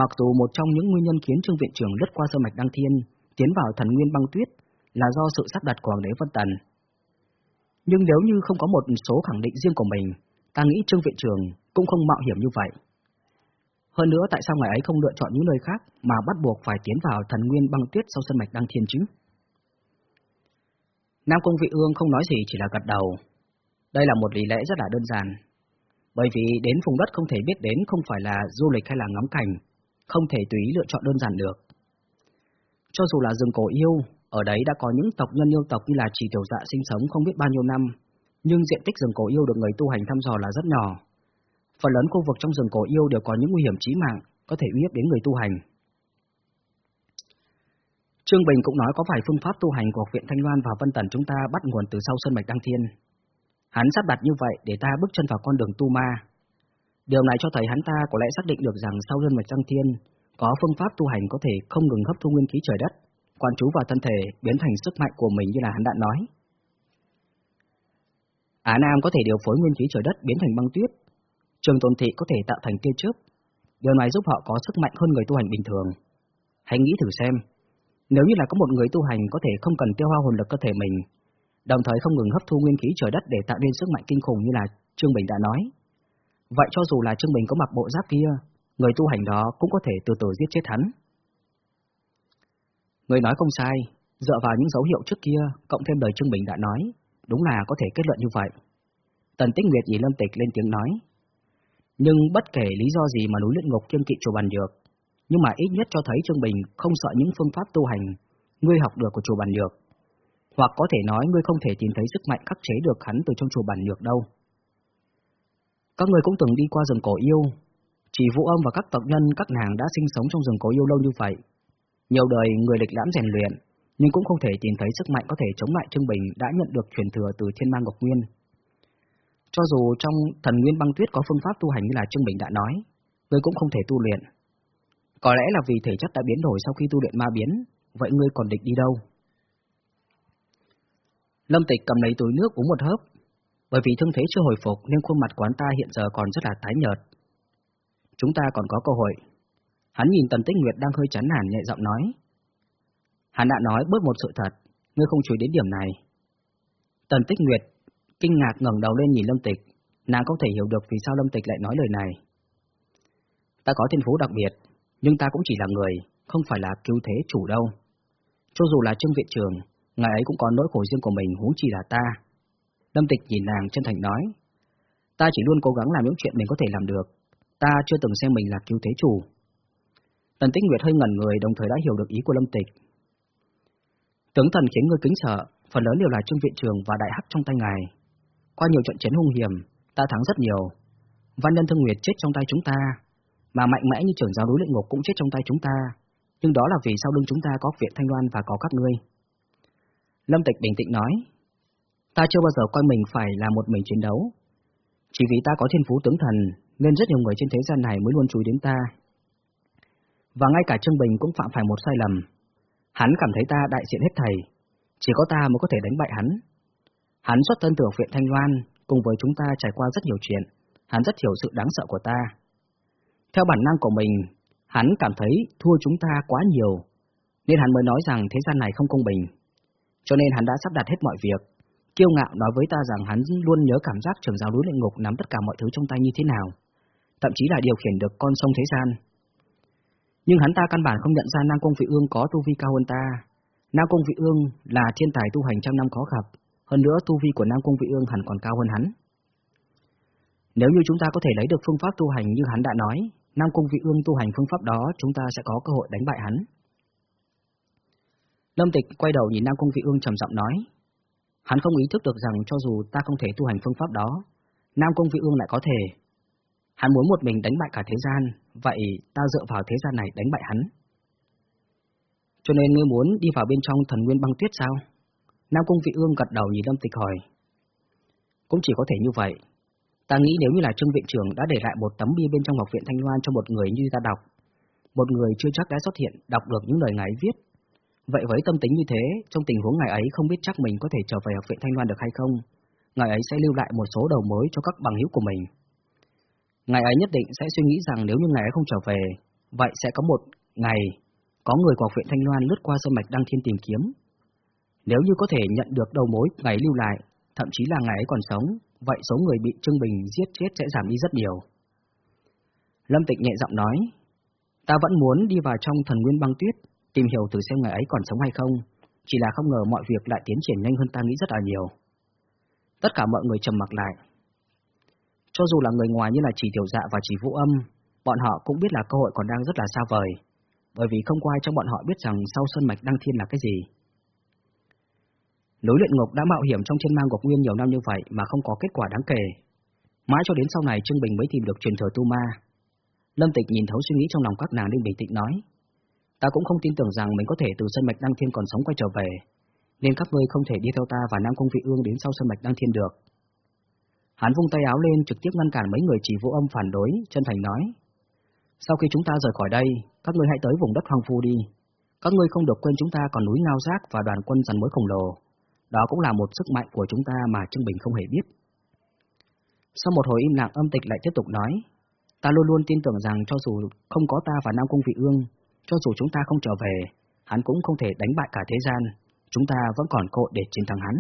Mặc dù một trong những nguyên nhân khiến Trương Viện Trưởng lướt qua sân mạch đăng thiên, tiến vào thần nguyên băng tuyết là do sự sắp đặt của Hoàng đế Vân Tần. Nhưng nếu như không có một số khẳng định riêng của mình, ta nghĩ Trương Viện trường cũng không mạo hiểm như vậy. Hơn nữa tại sao ngài ấy không lựa chọn những nơi khác mà bắt buộc phải tiến vào thần nguyên băng tuyết sau sân mạch đăng thiên chứ? Nam Cung Vị Ương không nói gì chỉ là gật đầu. Đây là một lý lẽ rất là đơn giản. Bởi vì đến vùng đất không thể biết đến không phải là du lịch hay là ngắm cảnh, không thể tùy lựa chọn đơn giản được. Cho dù là rừng cổ yêu, ở đấy đã có những tộc nhân yêu tộc như là chỉ tiểu dạ sinh sống không biết bao nhiêu năm, nhưng diện tích rừng cổ yêu được người tu hành thăm dò là rất nhỏ. Phần lớn khu vực trong rừng cổ yêu đều có những nguy hiểm chí mạng, có thể uy hiếp đến người tu hành. Trương Bình cũng nói có phải phương pháp tu hành của học viện Thanh Loan và Vân Tần chúng ta bắt nguồn từ sau Sơn Mạch Đăng Thiên. Hắn sắp đặt như vậy để ta bước chân vào con đường tu ma. Điều này cho thấy hắn ta có lẽ xác định được rằng sau Sơn Mạch Đăng Thiên có phương pháp tu hành có thể không ngừng hấp thu nguyên khí trời đất, quan trú vào thân thể biến thành sức mạnh của mình như là hắn đã nói. Á Nam có thể điều phối nguyên khí trời đất biến thành băng tuyết, Trường Tôn Thị có thể tạo thành tia chớp, điều này giúp họ có sức mạnh hơn người tu hành bình thường. Hãy nghĩ thử xem, nếu như là có một người tu hành có thể không cần tiêu hao hồn lực cơ thể mình, đồng thời không ngừng hấp thu nguyên khí trời đất để tạo nên sức mạnh kinh khủng như là Trương Bình đã nói. Vậy cho dù là Trương Bình có mặc bộ giáp kia, người tu hành đó cũng có thể từ từ giết chết hắn. Người nói không sai, dựa vào những dấu hiệu trước kia, cộng thêm lời Trương Bình đã nói, đúng là có thể kết luận như vậy. Tần Tích Nguyệt nhìn Lâm Tịch lên tiếng nói. Nhưng bất kể lý do gì mà núi luyện ngục kiên kỵ chùa bàn dược, nhưng mà ít nhất cho thấy Trương Bình không sợ những phương pháp tu hành ngươi học được của chùa bản nhược Hoặc có thể nói ngươi không thể tìm thấy sức mạnh khắc chế được hắn từ trong chùa bản nhược đâu. Các người cũng từng đi qua rừng cổ yêu, chỉ vũ âm và các tộc nhân các nàng đã sinh sống trong rừng cổ yêu lâu như vậy. Nhiều đời người lịch lãm rèn luyện, nhưng cũng không thể tìm thấy sức mạnh có thể chống lại Trương Bình đã nhận được truyền thừa từ Thiên Mang Ngọc Nguyên. Cho dù trong thần nguyên băng tuyết có phương pháp tu hành như là Trương Bình đã nói, ngươi cũng không thể tu luyện. Có lẽ là vì thể chất đã biến đổi sau khi tu luyện ma biến, vậy ngươi còn định đi đâu? Lâm Tịch cầm lấy túi nước uống một hớp, bởi vì thương thế chưa hồi phục nên khuôn mặt quán ta hiện giờ còn rất là tái nhợt. Chúng ta còn có cơ hội. Hắn nhìn Tần Tích Nguyệt đang hơi chán nản nhẹ giọng nói. Hắn đã nói bớt một sự thật, ngươi không chú ý đến điểm này. Tần Tích Nguyệt kinh ngạc ngẩng đầu lên nhìn Lâm Tịch, nàng không thể hiểu được vì sao Lâm Tịch lại nói lời này. Ta có thiên phú đặc biệt, nhưng ta cũng chỉ là người, không phải là cứu thế chủ đâu. Cho dù là Trương Viện Trường, ngài ấy cũng có nỗi khổ riêng của mình huống chỉ là ta. Lâm Tịch nhìn nàng chân thành nói, ta chỉ luôn cố gắng làm những chuyện mình có thể làm được, ta chưa từng xem mình là cứu thế chủ. Tần Tích Nguyệt hơi ngẩn người đồng thời đã hiểu được ý của Lâm Tịch. Tướng thần khiến người kính sợ, phần lớn đều là Trương Viện Trường và Đại Hắc trong tay ngài. Qua nhiều trận chiến hung hiểm, ta thắng rất nhiều. Văn nhân Thương Nguyệt chết trong tay chúng ta, mà mạnh mẽ như trưởng giáo núi luyện ngục cũng chết trong tay chúng ta, nhưng đó là vì sau lưng chúng ta có viện Thanh Loan và có các ngươi. Lâm Tịch bình tĩnh nói, ta chưa bao giờ coi mình phải là một mình chiến đấu. Chỉ vì ta có thiên phú tướng thần, nên rất nhiều người trên thế gian này mới luôn chú ý đến ta. Và ngay cả Trương Bình cũng phạm phải một sai lầm. Hắn cảm thấy ta đại diện hết thầy, chỉ có ta mới có thể đánh bại hắn. Hắn xuất thân từ viện Thanh Loan, cùng với chúng ta trải qua rất nhiều chuyện, hắn rất hiểu sự đáng sợ của ta. Theo bản năng của mình, hắn cảm thấy thua chúng ta quá nhiều, nên hắn mới nói rằng thế gian này không công bình. Cho nên hắn đã sắp đặt hết mọi việc, kiêu ngạo nói với ta rằng hắn luôn nhớ cảm giác trường giáo núi luyện ngục nắm tất cả mọi thứ trong tay như thế nào, thậm chí là điều khiển được con sông thế gian. Nhưng hắn ta căn bản không nhận ra Nam Công Vị Ương có tu vi cao hơn ta. Nam Công Vị Ương là thiên tài tu hành trăm năm khó gặp, hơn nữa tu vi của Nam Công Vị Ương hẳn còn cao hơn hắn. Nếu như chúng ta có thể lấy được phương pháp tu hành như hắn đã nói, Nam Cung Vị Ương tu hành phương pháp đó, chúng ta sẽ có cơ hội đánh bại hắn. Lâm Tịch quay đầu nhìn Nam Cung Vị Ương trầm giọng nói, hắn không ý thức được rằng cho dù ta không thể tu hành phương pháp đó, Nam Cung Vị Ương lại có thể. Hắn muốn một mình đánh bại cả thế gian, vậy ta dựa vào thế gian này đánh bại hắn. Cho nên ngươi muốn đi vào bên trong thần nguyên băng tuyết sao? Nam Cung Vị Ương gật đầu nhìn Lâm Tịch hỏi. Cũng chỉ có thể như vậy, Ta nghĩ nếu như là Trương Viện Trưởng đã để lại một tấm bia bên trong học Viện Thanh Loan cho một người như ta đọc, một người chưa chắc đã xuất hiện đọc được những lời ngài viết. Vậy với tâm tính như thế, trong tình huống ngài ấy không biết chắc mình có thể trở về Học Viện Thanh Loan được hay không, ngài ấy sẽ lưu lại một số đầu mối cho các bằng hữu của mình. Ngài ấy nhất định sẽ suy nghĩ rằng nếu như ngài ấy không trở về, vậy sẽ có một ngày có người của Viện Thanh Loan lướt qua sân mạch Đăng Thiên tìm kiếm. Nếu như có thể nhận được đầu mối ngài lưu lại, thậm chí là ngài ấy còn sống, vậy số người bị Trương Bình giết chết sẽ giảm đi rất nhiều. Lâm Tịch nhẹ giọng nói, ta vẫn muốn đi vào trong thần nguyên băng tuyết, tìm hiểu từ xem người ấy còn sống hay không, chỉ là không ngờ mọi việc lại tiến triển nhanh hơn ta nghĩ rất là nhiều. Tất cả mọi người trầm mặc lại. Cho dù là người ngoài như là chỉ tiểu dạ và chỉ vũ âm, bọn họ cũng biết là cơ hội còn đang rất là xa vời, bởi vì không có ai trong bọn họ biết rằng sau Sơn Mạch Đăng Thiên là cái gì. Lối luyện ngục đã mạo hiểm trong thiên mang ngục nguyên nhiều năm như vậy mà không có kết quả đáng kể. Mãi cho đến sau này Trương Bình mới tìm được truyền thừa tu ma. Lâm Tịch nhìn thấu suy nghĩ trong lòng các nàng nên bình tĩnh nói. Ta cũng không tin tưởng rằng mình có thể từ sân mạch Đăng Thiên còn sống quay trở về, nên các ngươi không thể đi theo ta và Nam Cung Vị Ương đến sau sân mạch Đăng Thiên được. Hắn vung tay áo lên trực tiếp ngăn cản mấy người chỉ vô âm phản đối, chân thành nói. Sau khi chúng ta rời khỏi đây, các ngươi hãy tới vùng đất hoang phu đi. Các ngươi không được quên chúng ta còn núi ngao giác và đoàn quân dần mới khổng lồ. Đó cũng là một sức mạnh của chúng ta mà Trương Bình không hề biết. Sau một hồi im lặng âm tịch lại tiếp tục nói, ta luôn luôn tin tưởng rằng cho dù không có ta và Nam Cung Vị Ương, cho dù chúng ta không trở về, hắn cũng không thể đánh bại cả thế gian, chúng ta vẫn còn cơ hội để chiến thắng hắn.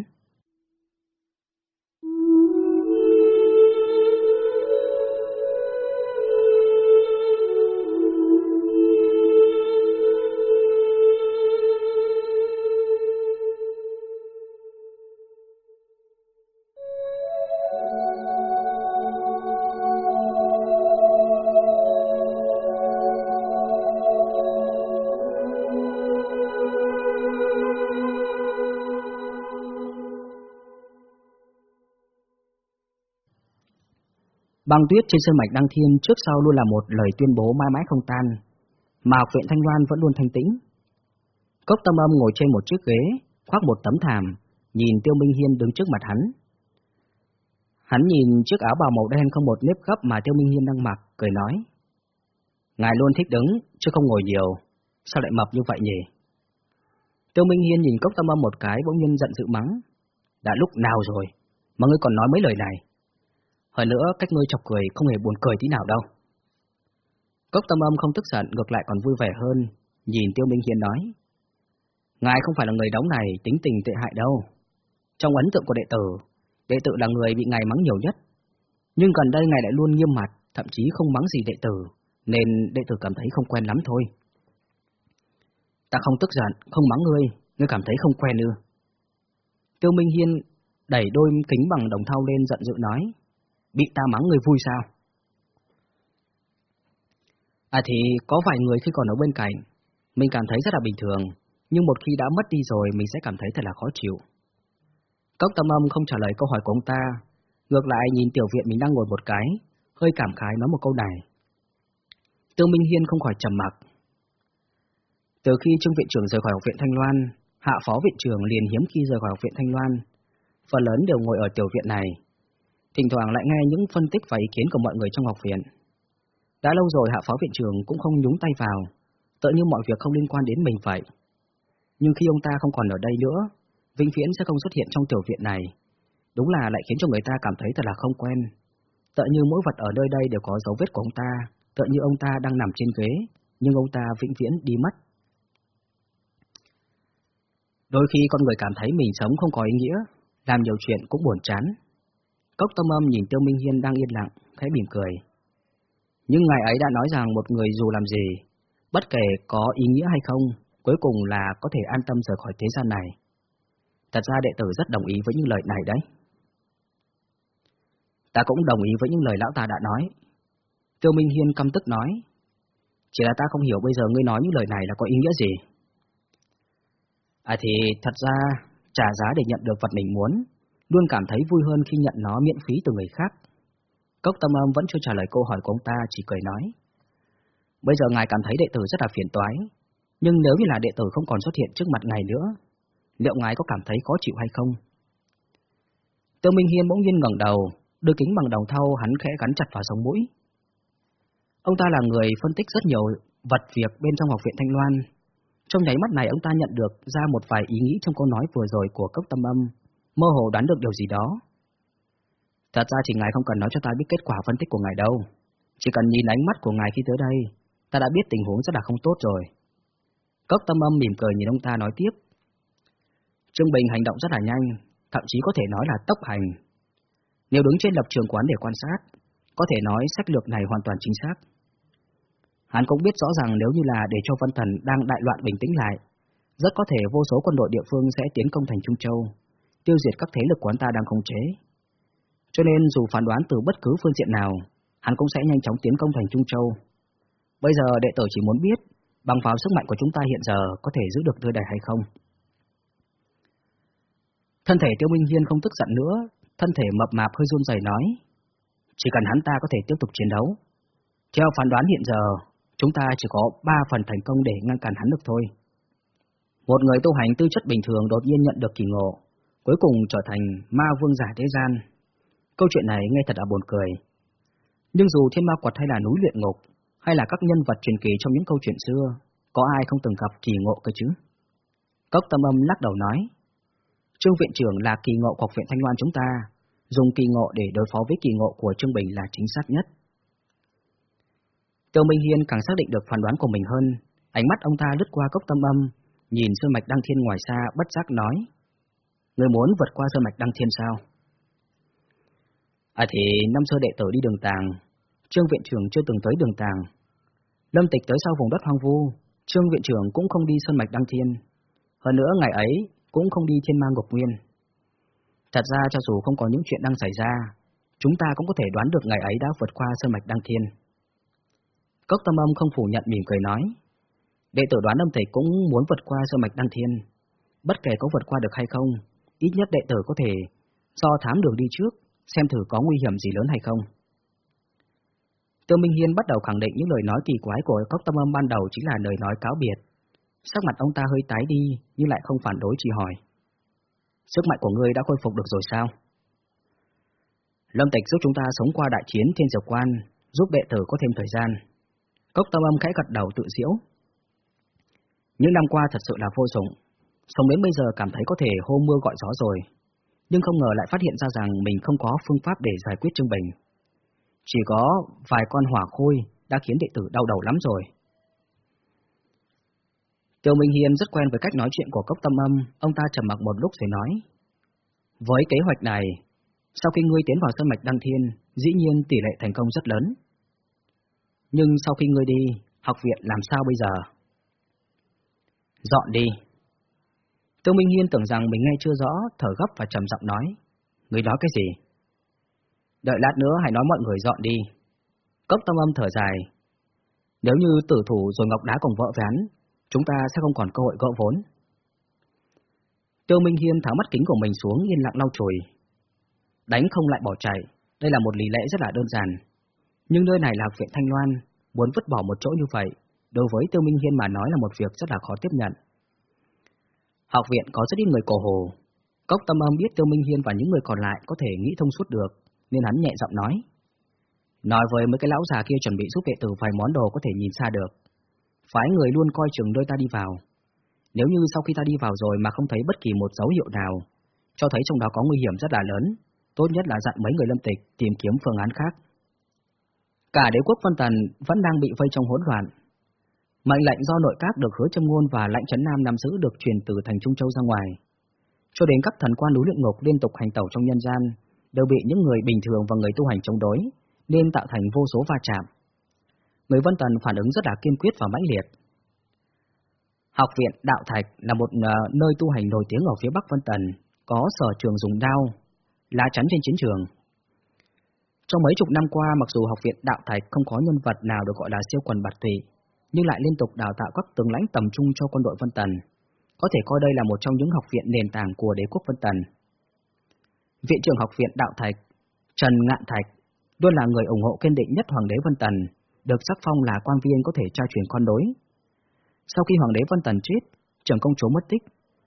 Băng tuyết trên sơn mạch Đăng Thiên trước sau luôn là một lời tuyên bố mãi mãi không tan, mà học viện Thanh Loan vẫn luôn thanh tĩnh. Cốc tâm âm ngồi trên một chiếc ghế, khoác một tấm thảm, nhìn Tiêu Minh Hiên đứng trước mặt hắn. Hắn nhìn chiếc áo bào màu đen không một nếp gấp mà Tiêu Minh Hiên đang mặc, cười nói. Ngài luôn thích đứng, chứ không ngồi nhiều, sao lại mập như vậy nhỉ? Tiêu Minh Hiên nhìn cốc tâm âm một cái bỗng nhiên giận dữ mắng. Đã lúc nào rồi, mà ngươi còn nói mấy lời này? Hơn nữa, cách ngươi chọc cười không hề buồn cười tí nào đâu. Cốc tâm âm không tức giận, ngược lại còn vui vẻ hơn, nhìn Tiêu Minh Hiên nói. Ngài không phải là người đóng này, tính tình tệ hại đâu. Trong ấn tượng của đệ tử, đệ tử là người bị ngài mắng nhiều nhất. Nhưng gần đây ngài lại luôn nghiêm mặt, thậm chí không mắng gì đệ tử, nên đệ tử cảm thấy không quen lắm thôi. Ta không tức giận, không mắng ngươi, ngươi cảm thấy không quen ư. Tiêu Minh Hiên đẩy đôi kính bằng đồng thau lên giận dữ nói bị ta mắng người vui sao? À thì có vài người khi còn ở bên cạnh, mình cảm thấy rất là bình thường, nhưng một khi đã mất đi rồi mình sẽ cảm thấy thật là khó chịu. Cốc tâm âm không trả lời câu hỏi của ông ta, ngược lại nhìn tiểu viện mình đang ngồi một cái, hơi cảm khái nói một câu này. Tương Minh Hiên không khỏi trầm mặc. Từ khi Trung Viện trưởng rời khỏi học viện Thanh Loan, Hạ Phó Viện trưởng liền hiếm khi rời khỏi học viện Thanh Loan, phần lớn đều ngồi ở tiểu viện này, thỉnh thoảng lại nghe những phân tích và ý kiến của mọi người trong học viện. Đã lâu rồi hạ phó viện trưởng cũng không nhúng tay vào, tự như mọi việc không liên quan đến mình vậy. Nhưng khi ông ta không còn ở đây nữa, Vĩnh Viễn sẽ không xuất hiện trong tiểu viện này. Đúng là lại khiến cho người ta cảm thấy thật là không quen. Tự như mỗi vật ở nơi đây đều có dấu vết của ông ta, tự như ông ta đang nằm trên ghế, nhưng ông ta vĩnh viễn đi mất. Đôi khi con người cảm thấy mình sống không có ý nghĩa, làm nhiều chuyện cũng buồn chán, Cốc tâm âm nhìn Tiêu Minh Hiên đang yên lặng, khẽ mỉm cười. Nhưng ngài ấy đã nói rằng một người dù làm gì, bất kể có ý nghĩa hay không, cuối cùng là có thể an tâm rời khỏi thế gian này. Thật ra đệ tử rất đồng ý với những lời này đấy. Ta cũng đồng ý với những lời lão ta đã nói. Tiêu Minh Hiên căm tức nói. Chỉ là ta không hiểu bây giờ ngươi nói những lời này là có ý nghĩa gì. À thì thật ra, trả giá để nhận được vật mình muốn, luôn cảm thấy vui hơn khi nhận nó miễn phí từ người khác. Cốc tâm âm vẫn chưa trả lời câu hỏi của ông ta, chỉ cười nói. Bây giờ ngài cảm thấy đệ tử rất là phiền toái, nhưng nếu như là đệ tử không còn xuất hiện trước mặt ngài nữa, liệu ngài có cảm thấy khó chịu hay không? Tiêu Minh Hiên bỗng nhiên ngẩng đầu, đưa kính bằng đồng thau hắn khẽ gắn chặt vào sống mũi. Ông ta là người phân tích rất nhiều vật việc bên trong học viện Thanh Loan. Trong nháy mắt này ông ta nhận được ra một vài ý nghĩ trong câu nói vừa rồi của cốc tâm âm, mơ hồ đoán được điều gì đó. Thật ra chỉ ngài không cần nói cho ta biết kết quả phân tích của ngài đâu. Chỉ cần nhìn ánh mắt của ngài khi tới đây, ta đã biết tình huống rất là không tốt rồi. Cốc tâm âm mỉm cười nhìn ông ta nói tiếp. Trương Bình hành động rất là nhanh, thậm chí có thể nói là tốc hành. Nếu đứng trên lập trường quán để quan sát, có thể nói sách lược này hoàn toàn chính xác. Hắn cũng biết rõ rằng nếu như là để cho Văn Thần đang đại loạn bình tĩnh lại, rất có thể vô số quân đội địa phương sẽ tiến công thành Trung Châu, tiêu diệt các thế lực quán ta đang khống chế. Cho nên dù phán đoán từ bất cứ phương diện nào, hắn cũng sẽ nhanh chóng tiến công thành Trung Châu. Bây giờ đệ tử chỉ muốn biết, bằng vào sức mạnh của chúng ta hiện giờ có thể giữ được nơi đây hay không. Thân thể Tiêu Minh Hiên không tức giận nữa, thân thể mập mạp hơi run rẩy nói, chỉ cần hắn ta có thể tiếp tục chiến đấu. Theo phán đoán hiện giờ, chúng ta chỉ có ba phần thành công để ngăn cản hắn được thôi. Một người tu hành tư chất bình thường đột nhiên nhận được kỳ ngộ, cuối cùng trở thành ma vương giả thế gian. Câu chuyện này nghe thật là buồn cười. Nhưng dù thiên ma quật hay là núi luyện ngục, hay là các nhân vật truyền kỳ trong những câu chuyện xưa, có ai không từng gặp kỳ ngộ cơ chứ? Cốc tâm âm lắc đầu nói, Trương viện trưởng là kỳ ngộ của viện Thanh Loan chúng ta, dùng kỳ ngộ để đối phó với kỳ ngộ của Trương Bình là chính xác nhất. Tiêu Minh Hiên càng xác định được phán đoán của mình hơn, ánh mắt ông ta lướt qua cốc tâm âm, nhìn sơn mạch đăng thiên ngoài xa bất giác nói. Người muốn vượt qua sơn mạch đăng thiên sao? À thì năm xưa đệ tử đi đường tàng, Trương viện trưởng chưa từng tới đường tàng. Lâm tịch tới sau vùng đất hoang vu, Trương viện trưởng cũng không đi sơn mạch đăng thiên. Hơn nữa ngày ấy cũng không đi thiên mang ngục nguyên. Thật ra cho dù không có những chuyện đang xảy ra, chúng ta cũng có thể đoán được ngày ấy đã vượt qua sơn mạch đăng thiên. Cốc tâm âm không phủ nhận mỉm cười nói. Đệ tử đoán âm tịch cũng muốn vượt qua sơn mạch đăng thiên. Bất kể có vượt qua được hay không, ít nhất đệ tử có thể do thám đường đi trước, xem thử có nguy hiểm gì lớn hay không. Tiêu Minh Hiên bắt đầu khẳng định những lời nói kỳ quái của Cốc Tâm Âm ban đầu chính là lời nói cáo biệt. Sắc mặt ông ta hơi tái đi, nhưng lại không phản đối chỉ hỏi. Sức mạnh của ngươi đã khôi phục được rồi sao? Lâm Tịch giúp chúng ta sống qua đại chiến thiên diệu quan, giúp đệ tử có thêm thời gian. Cốc Tâm Âm khẽ gật đầu tự diễu. Những năm qua thật sự là vô dụng, sống đến bây giờ cảm thấy có thể hô mưa gọi gió rồi, nhưng không ngờ lại phát hiện ra rằng mình không có phương pháp để giải quyết Trương Bình. Chỉ có vài con hỏa khôi đã khiến đệ tử đau đầu lắm rồi. Tiêu Minh Hiên rất quen với cách nói chuyện của cốc tâm âm, ông ta trầm mặc một lúc rồi nói. Với kế hoạch này, sau khi ngươi tiến vào sân mạch đăng thiên, dĩ nhiên tỷ lệ thành công rất lớn. Nhưng sau khi ngươi đi, học viện làm sao bây giờ? Dọn đi. Tiêu Minh Hiên tưởng rằng mình nghe chưa rõ, thở gấp và trầm giọng nói. "Người nói cái gì? Đợi lát nữa hãy nói mọi người dọn đi. Cốc tâm âm thở dài. Nếu như tử thủ rồi ngọc đá cùng vợ ván, chúng ta sẽ không còn cơ hội gỡ vốn. Tiêu Minh Hiên tháo mắt kính của mình xuống yên lặng lau chùi. Đánh không lại bỏ chạy, đây là một lý lẽ rất là đơn giản. Nhưng nơi này là học viện Thanh Loan, muốn vứt bỏ một chỗ như vậy, đối với Tiêu Minh Hiên mà nói là một việc rất là khó tiếp nhận. Học viện có rất ít người cổ hồ. Cốc tâm âm biết Tiêu Minh Hiên và những người còn lại có thể nghĩ thông suốt được, nên hắn nhẹ giọng nói. Nói với mấy cái lão già kia chuẩn bị giúp đệ tử vài món đồ có thể nhìn xa được. Phái người luôn coi chừng nơi ta đi vào. Nếu như sau khi ta đi vào rồi mà không thấy bất kỳ một dấu hiệu nào, cho thấy trong đó có nguy hiểm rất là lớn, tốt nhất là dặn mấy người lâm tịch tìm kiếm phương án khác. Cả đế quốc phân tần vẫn đang bị vây trong hỗn loạn. Mệnh lệnh do nội các được hứa châm ngôn và lãnh chấn nam nắm giữ được truyền từ thành Trung Châu ra ngoài. Cho đến các thần quan núi luyện ngục liên tục hành tẩu trong nhân gian, đều bị những người bình thường và người tu hành chống đối, nên tạo thành vô số va chạm. Người Vân Tần phản ứng rất là kiên quyết và mãnh liệt. Học viện Đạo Thạch là một ờ, nơi tu hành nổi tiếng ở phía Bắc Vân Tần, có sở trường dùng đao, lá chắn trên chiến trường. Trong mấy chục năm qua, mặc dù học viện Đạo Thạch không có nhân vật nào được gọi là siêu quần bạt tụy, nhưng lại liên tục đào tạo các tướng lãnh tầm trung cho quân đội Vân Tần, có thể coi đây là một trong những học viện nền tảng của đế quốc Vân Tần. Viện trưởng học viện Đạo Thạch, Trần Ngạn Thạch, luôn là người ủng hộ kiên định nhất Hoàng đế Vân Tần, được sắc phong là quan viên có thể trao truyền con đối. Sau khi Hoàng đế Vân Tần chết, trưởng công chúa mất tích,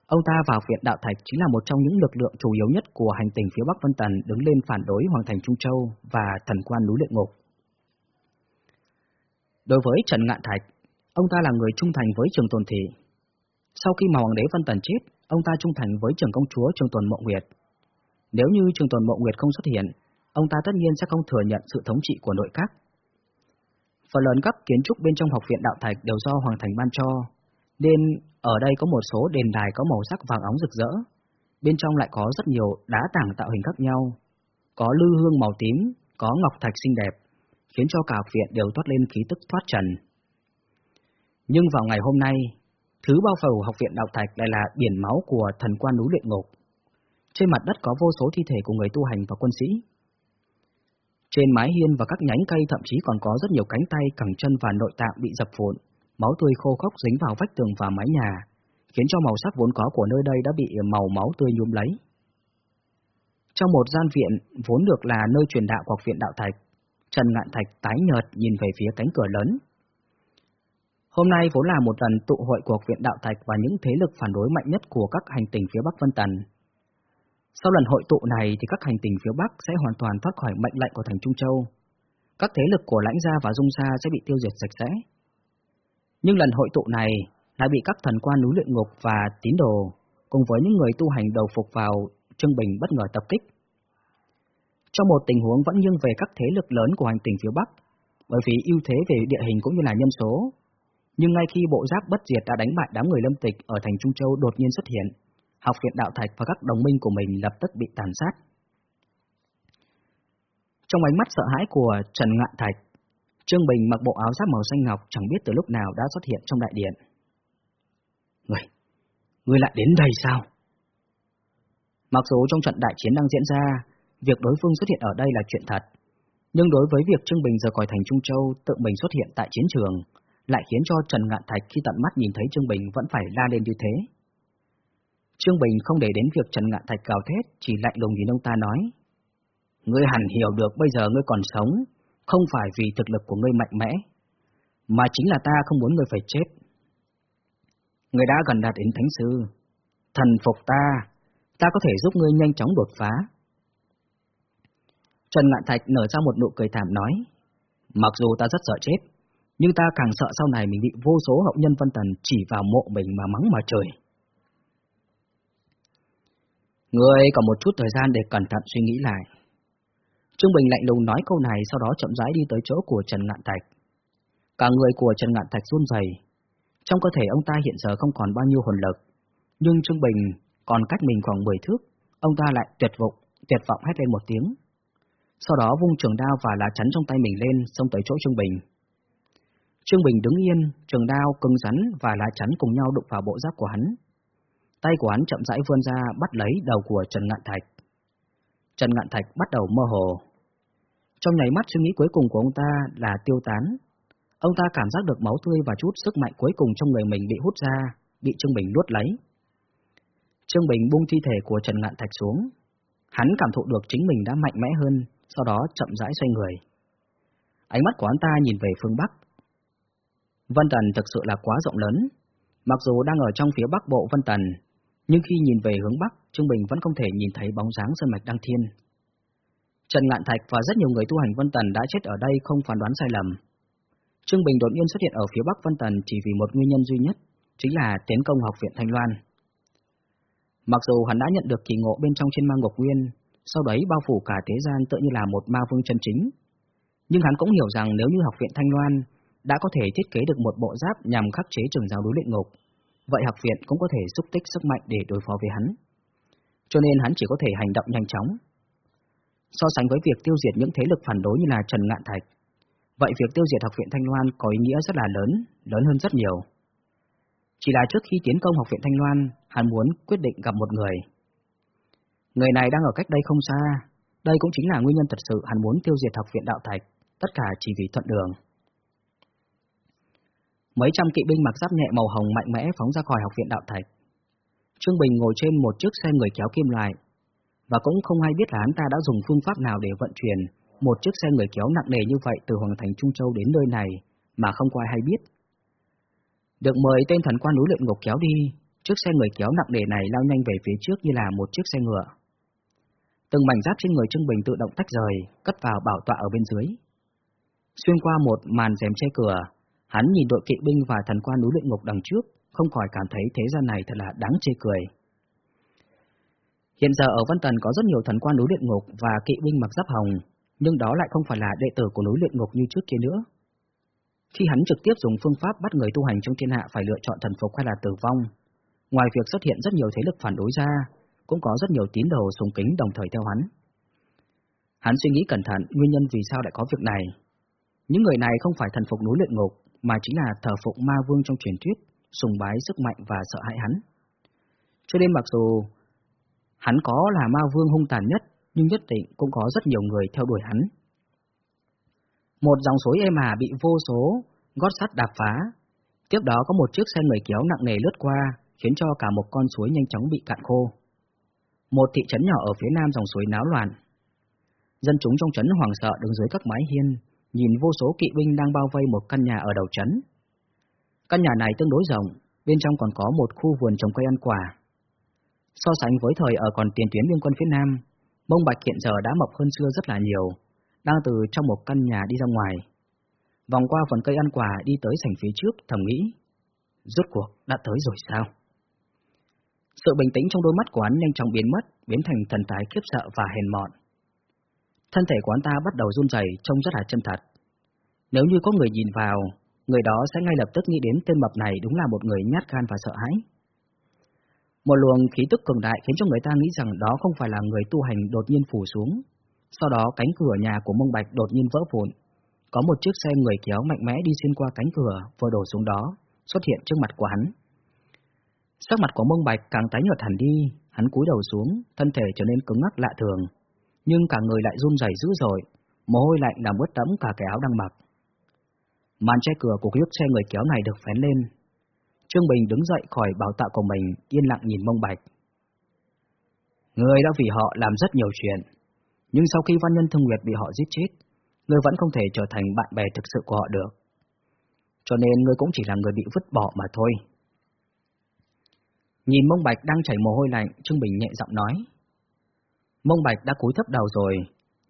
ông ta vào viện Đạo Thạch chính là một trong những lực lượng chủ yếu nhất của hành tình phía Bắc Vân Tần đứng lên phản đối Hoàng thành Trung Châu và thần quan núi luyện ngục. Đối với Trần Ngạn Thạch, ông ta là người trung thành với Trường Tồn Thị. Sau khi mà Hoàng đế văn Tần chết, ông ta trung thành với trường công chúa Trường Tồn Mộ Nguyệt. Nếu như Trường Tồn Mộ Nguyệt không xuất hiện, ông ta tất nhiên sẽ không thừa nhận sự thống trị của nội các. Phần lớn các kiến trúc bên trong học viện đạo thạch đều do Hoàng Thành ban cho, nên ở đây có một số đền đài có màu sắc vàng óng rực rỡ, bên trong lại có rất nhiều đá tảng tạo hình khác nhau, có lư hương màu tím, có ngọc thạch xinh đẹp, khiến cho cả học viện đều toát lên khí tức thoát trần. Nhưng vào ngày hôm nay, thứ bao phủ học viện đạo thạch lại là biển máu của thần quan núi luyện ngục. Trên mặt đất có vô số thi thể của người tu hành và quân sĩ. Trên mái hiên và các nhánh cây thậm chí còn có rất nhiều cánh tay, cẳng chân và nội tạng bị dập vụn, máu tươi khô khốc dính vào vách tường và mái nhà, khiến cho màu sắc vốn có của nơi đây đã bị màu máu tươi nhuốm lấy. Trong một gian viện vốn được là nơi truyền đạo của học viện đạo thạch, Trần Ngạn Thạch tái nhợt nhìn về phía cánh cửa lớn. Hôm nay vốn là một lần tụ hội của viện đạo thạch và những thế lực phản đối mạnh nhất của các hành tinh phía Bắc Vân Tần, sau lần hội tụ này thì các hành tinh phía Bắc sẽ hoàn toàn thoát khỏi mệnh lệnh của thành Trung Châu. Các thế lực của Lãnh Gia và Dung Sa sẽ bị tiêu diệt sạch sẽ. Nhưng lần hội tụ này lại bị các thần quan núi luyện ngục và tín đồ cùng với những người tu hành đầu phục vào Trương Bình bất ngờ tập kích. Trong một tình huống vẫn nghiêng về các thế lực lớn của hành tinh phía Bắc, bởi vì ưu thế về địa hình cũng như là nhân số. Nhưng ngay khi bộ giáp bất diệt đã đánh bại đám người lâm tịch ở thành Trung Châu đột nhiên xuất hiện, học viện đạo thạch và các đồng minh của mình lập tức bị tàn sát. Trong ánh mắt sợ hãi của Trần Ngạn Thạch, Trương Bình mặc bộ áo giáp màu xanh ngọc chẳng biết từ lúc nào đã xuất hiện trong đại điện. Người, người lại đến đây sao? Mặc dù trong trận đại chiến đang diễn ra, việc đối phương xuất hiện ở đây là chuyện thật, nhưng đối với việc Trương Bình rời khỏi thành Trung Châu tự mình xuất hiện tại chiến trường, lại khiến cho Trần Ngạn Thạch khi tận mắt nhìn thấy Trương Bình vẫn phải la lên như thế. Trương Bình không để đến việc Trần Ngạn Thạch cào thét, chỉ lạnh lùng nhìn ông ta nói. Ngươi hẳn hiểu được bây giờ ngươi còn sống, không phải vì thực lực của ngươi mạnh mẽ, mà chính là ta không muốn ngươi phải chết. Ngươi đã gần đạt đến Thánh Sư, thần phục ta, ta có thể giúp ngươi nhanh chóng đột phá. Trần Ngạn Thạch nở ra một nụ cười thảm nói, mặc dù ta rất sợ chết, nhưng ta càng sợ sau này mình bị vô số hậu nhân văn Tần chỉ vào mộ mình mà mắng mà trời. người có một chút thời gian để cẩn thận suy nghĩ lại. Trương Bình lạnh lùng nói câu này sau đó chậm rãi đi tới chỗ của Trần Ngạn Thạch. Cả người của Trần Ngạn Thạch run rẩy. Trong cơ thể ông ta hiện giờ không còn bao nhiêu hồn lực, nhưng Trương Bình còn cách mình khoảng 10 thước, ông ta lại tuyệt vọng, tuyệt vọng hét lên một tiếng. Sau đó vung trường đao và lá chắn trong tay mình lên, xông tới chỗ Trương Bình. Trương Bình đứng yên, trường đao cứng rắn và lá chắn cùng nhau đụng vào bộ giáp của hắn. Tay của hắn chậm rãi vươn ra bắt lấy đầu của Trần Ngạn Thạch. Trần Ngạn Thạch bắt đầu mơ hồ. Trong nháy mắt suy nghĩ cuối cùng của ông ta là tiêu tán. Ông ta cảm giác được máu tươi và chút sức mạnh cuối cùng trong người mình bị hút ra, bị Trương Bình nuốt lấy. Trương Bình buông thi thể của Trần Ngạn Thạch xuống. Hắn cảm thụ được chính mình đã mạnh mẽ hơn, sau đó chậm rãi xoay người. Ánh mắt của hắn ta nhìn về phương Bắc. Vân Tần thực sự là quá rộng lớn. Mặc dù đang ở trong phía Bắc bộ Vân Tần, nhưng khi nhìn về hướng Bắc, Trương Bình vẫn không thể nhìn thấy bóng dáng sơn mạch đăng thiên. Trần Ngạn Thạch và rất nhiều người tu hành Vân Tần đã chết ở đây không phán đoán sai lầm. Trương Bình đột nhiên xuất hiện ở phía Bắc Vân Tần chỉ vì một nguyên nhân duy nhất, chính là tiến công học viện Thanh Loan. Mặc dù hắn đã nhận được kỳ ngộ bên trong trên ma ngục nguyên, sau đấy bao phủ cả thế gian tự như là một ma vương chân chính. Nhưng hắn cũng hiểu rằng nếu như học viện Thanh Loan đã có thể thiết kế được một bộ giáp nhằm khắc chế trường giáo đối luyện ngục, vậy học viện cũng có thể xúc tích sức mạnh để đối phó với hắn. Cho nên hắn chỉ có thể hành động nhanh chóng. So sánh với việc tiêu diệt những thế lực phản đối như là Trần Ngạn Thạch, vậy việc tiêu diệt học viện Thanh Loan có ý nghĩa rất là lớn, lớn hơn rất nhiều. Chỉ là trước khi tiến công học viện Thanh Loan, hắn muốn quyết định gặp một người. Người này đang ở cách đây không xa, đây cũng chính là nguyên nhân thật sự hắn muốn tiêu diệt học viện Đạo Thạch, tất cả chỉ vì thuận đường. Mấy trăm kỵ binh mặc giáp nhẹ màu hồng mạnh mẽ phóng ra khỏi học viện đạo thạch. Trương Bình ngồi trên một chiếc xe người kéo kim loại, và cũng không hay biết là hắn ta đã dùng phương pháp nào để vận chuyển một chiếc xe người kéo nặng nề như vậy từ Hoàng Thành Trung Châu đến nơi này mà không có ai hay biết. Được mời tên thần quan núi luyện ngục kéo đi, chiếc xe người kéo nặng nề này lao nhanh về phía trước như là một chiếc xe ngựa. Từng mảnh giáp trên người Trương Bình tự động tách rời, cất vào bảo tọa ở bên dưới. Xuyên qua một màn rèm che cửa, Hắn nhìn đội kỵ binh và thần quan núi luyện ngục đằng trước, không khỏi cảm thấy thế gian này thật là đáng chê cười. Hiện giờ ở Vân Tần có rất nhiều thần quan núi luyện ngục và kỵ binh mặc giáp hồng, nhưng đó lại không phải là đệ tử của núi luyện ngục như trước kia nữa. Khi hắn trực tiếp dùng phương pháp bắt người tu hành trong thiên hạ phải lựa chọn thần phục hay là tử vong, ngoài việc xuất hiện rất nhiều thế lực phản đối ra, cũng có rất nhiều tín đồ sùng kính đồng thời theo hắn. Hắn suy nghĩ cẩn thận nguyên nhân vì sao lại có việc này. Những người này không phải thần phục núi luyện ngục, mà chính là thờ phụng ma vương trong truyền thuyết, sùng bái sức mạnh và sợ hãi hắn. Cho nên mặc dù hắn có là ma vương hung tàn nhất, nhưng nhất định cũng có rất nhiều người theo đuổi hắn. Một dòng suối êm à bị vô số gót sắt đạp phá, tiếp đó có một chiếc xe người kéo nặng nề lướt qua, khiến cho cả một con suối nhanh chóng bị cạn khô. Một thị trấn nhỏ ở phía nam dòng suối náo loạn. Dân chúng trong trấn hoàng sợ đứng dưới các mái hiên, nhìn vô số kỵ binh đang bao vây một căn nhà ở đầu trấn. Căn nhà này tương đối rộng, bên trong còn có một khu vườn trồng cây ăn quả. So sánh với thời ở còn tiền tuyến liên quân phía Nam, Mông Bạch hiện giờ đã mập hơn xưa rất là nhiều, đang từ trong một căn nhà đi ra ngoài. Vòng qua phần cây ăn quả đi tới sảnh phía trước, thầm nghĩ, rốt cuộc đã tới rồi sao? Sự bình tĩnh trong đôi mắt của hắn nhanh chóng biến mất, biến thành thần thái khiếp sợ và hèn mọn. Thân thể của hắn ta bắt đầu run rẩy trông rất là chân thật. Nếu như có người nhìn vào, người đó sẽ ngay lập tức nghĩ đến tên mập này đúng là một người nhát gan và sợ hãi. Một luồng khí tức cường đại khiến cho người ta nghĩ rằng đó không phải là người tu hành đột nhiên phủ xuống. Sau đó cánh cửa nhà của mông bạch đột nhiên vỡ vụn. Có một chiếc xe người kéo mạnh mẽ đi xuyên qua cánh cửa vừa đổ xuống đó, xuất hiện trước mặt của hắn. Sắc mặt của mông bạch càng tái nhợt hẳn đi, hắn cúi đầu xuống, thân thể trở nên cứng ngắc lạ thường, nhưng cả người lại run rẩy dữ dội, mồ hôi lạnh làm ướt đẫm cả cái áo đang mặc. Màn che cửa của chiếc xe người kéo này được phén lên. Trương Bình đứng dậy khỏi bảo tạ của mình, yên lặng nhìn mông bạch. Người đã vì họ làm rất nhiều chuyện, nhưng sau khi văn nhân thương nguyệt bị họ giết chết, người vẫn không thể trở thành bạn bè thực sự của họ được. Cho nên người cũng chỉ là người bị vứt bỏ mà thôi. Nhìn mông bạch đang chảy mồ hôi lạnh, Trương Bình nhẹ giọng nói. Mông bạch đã cúi thấp đầu rồi,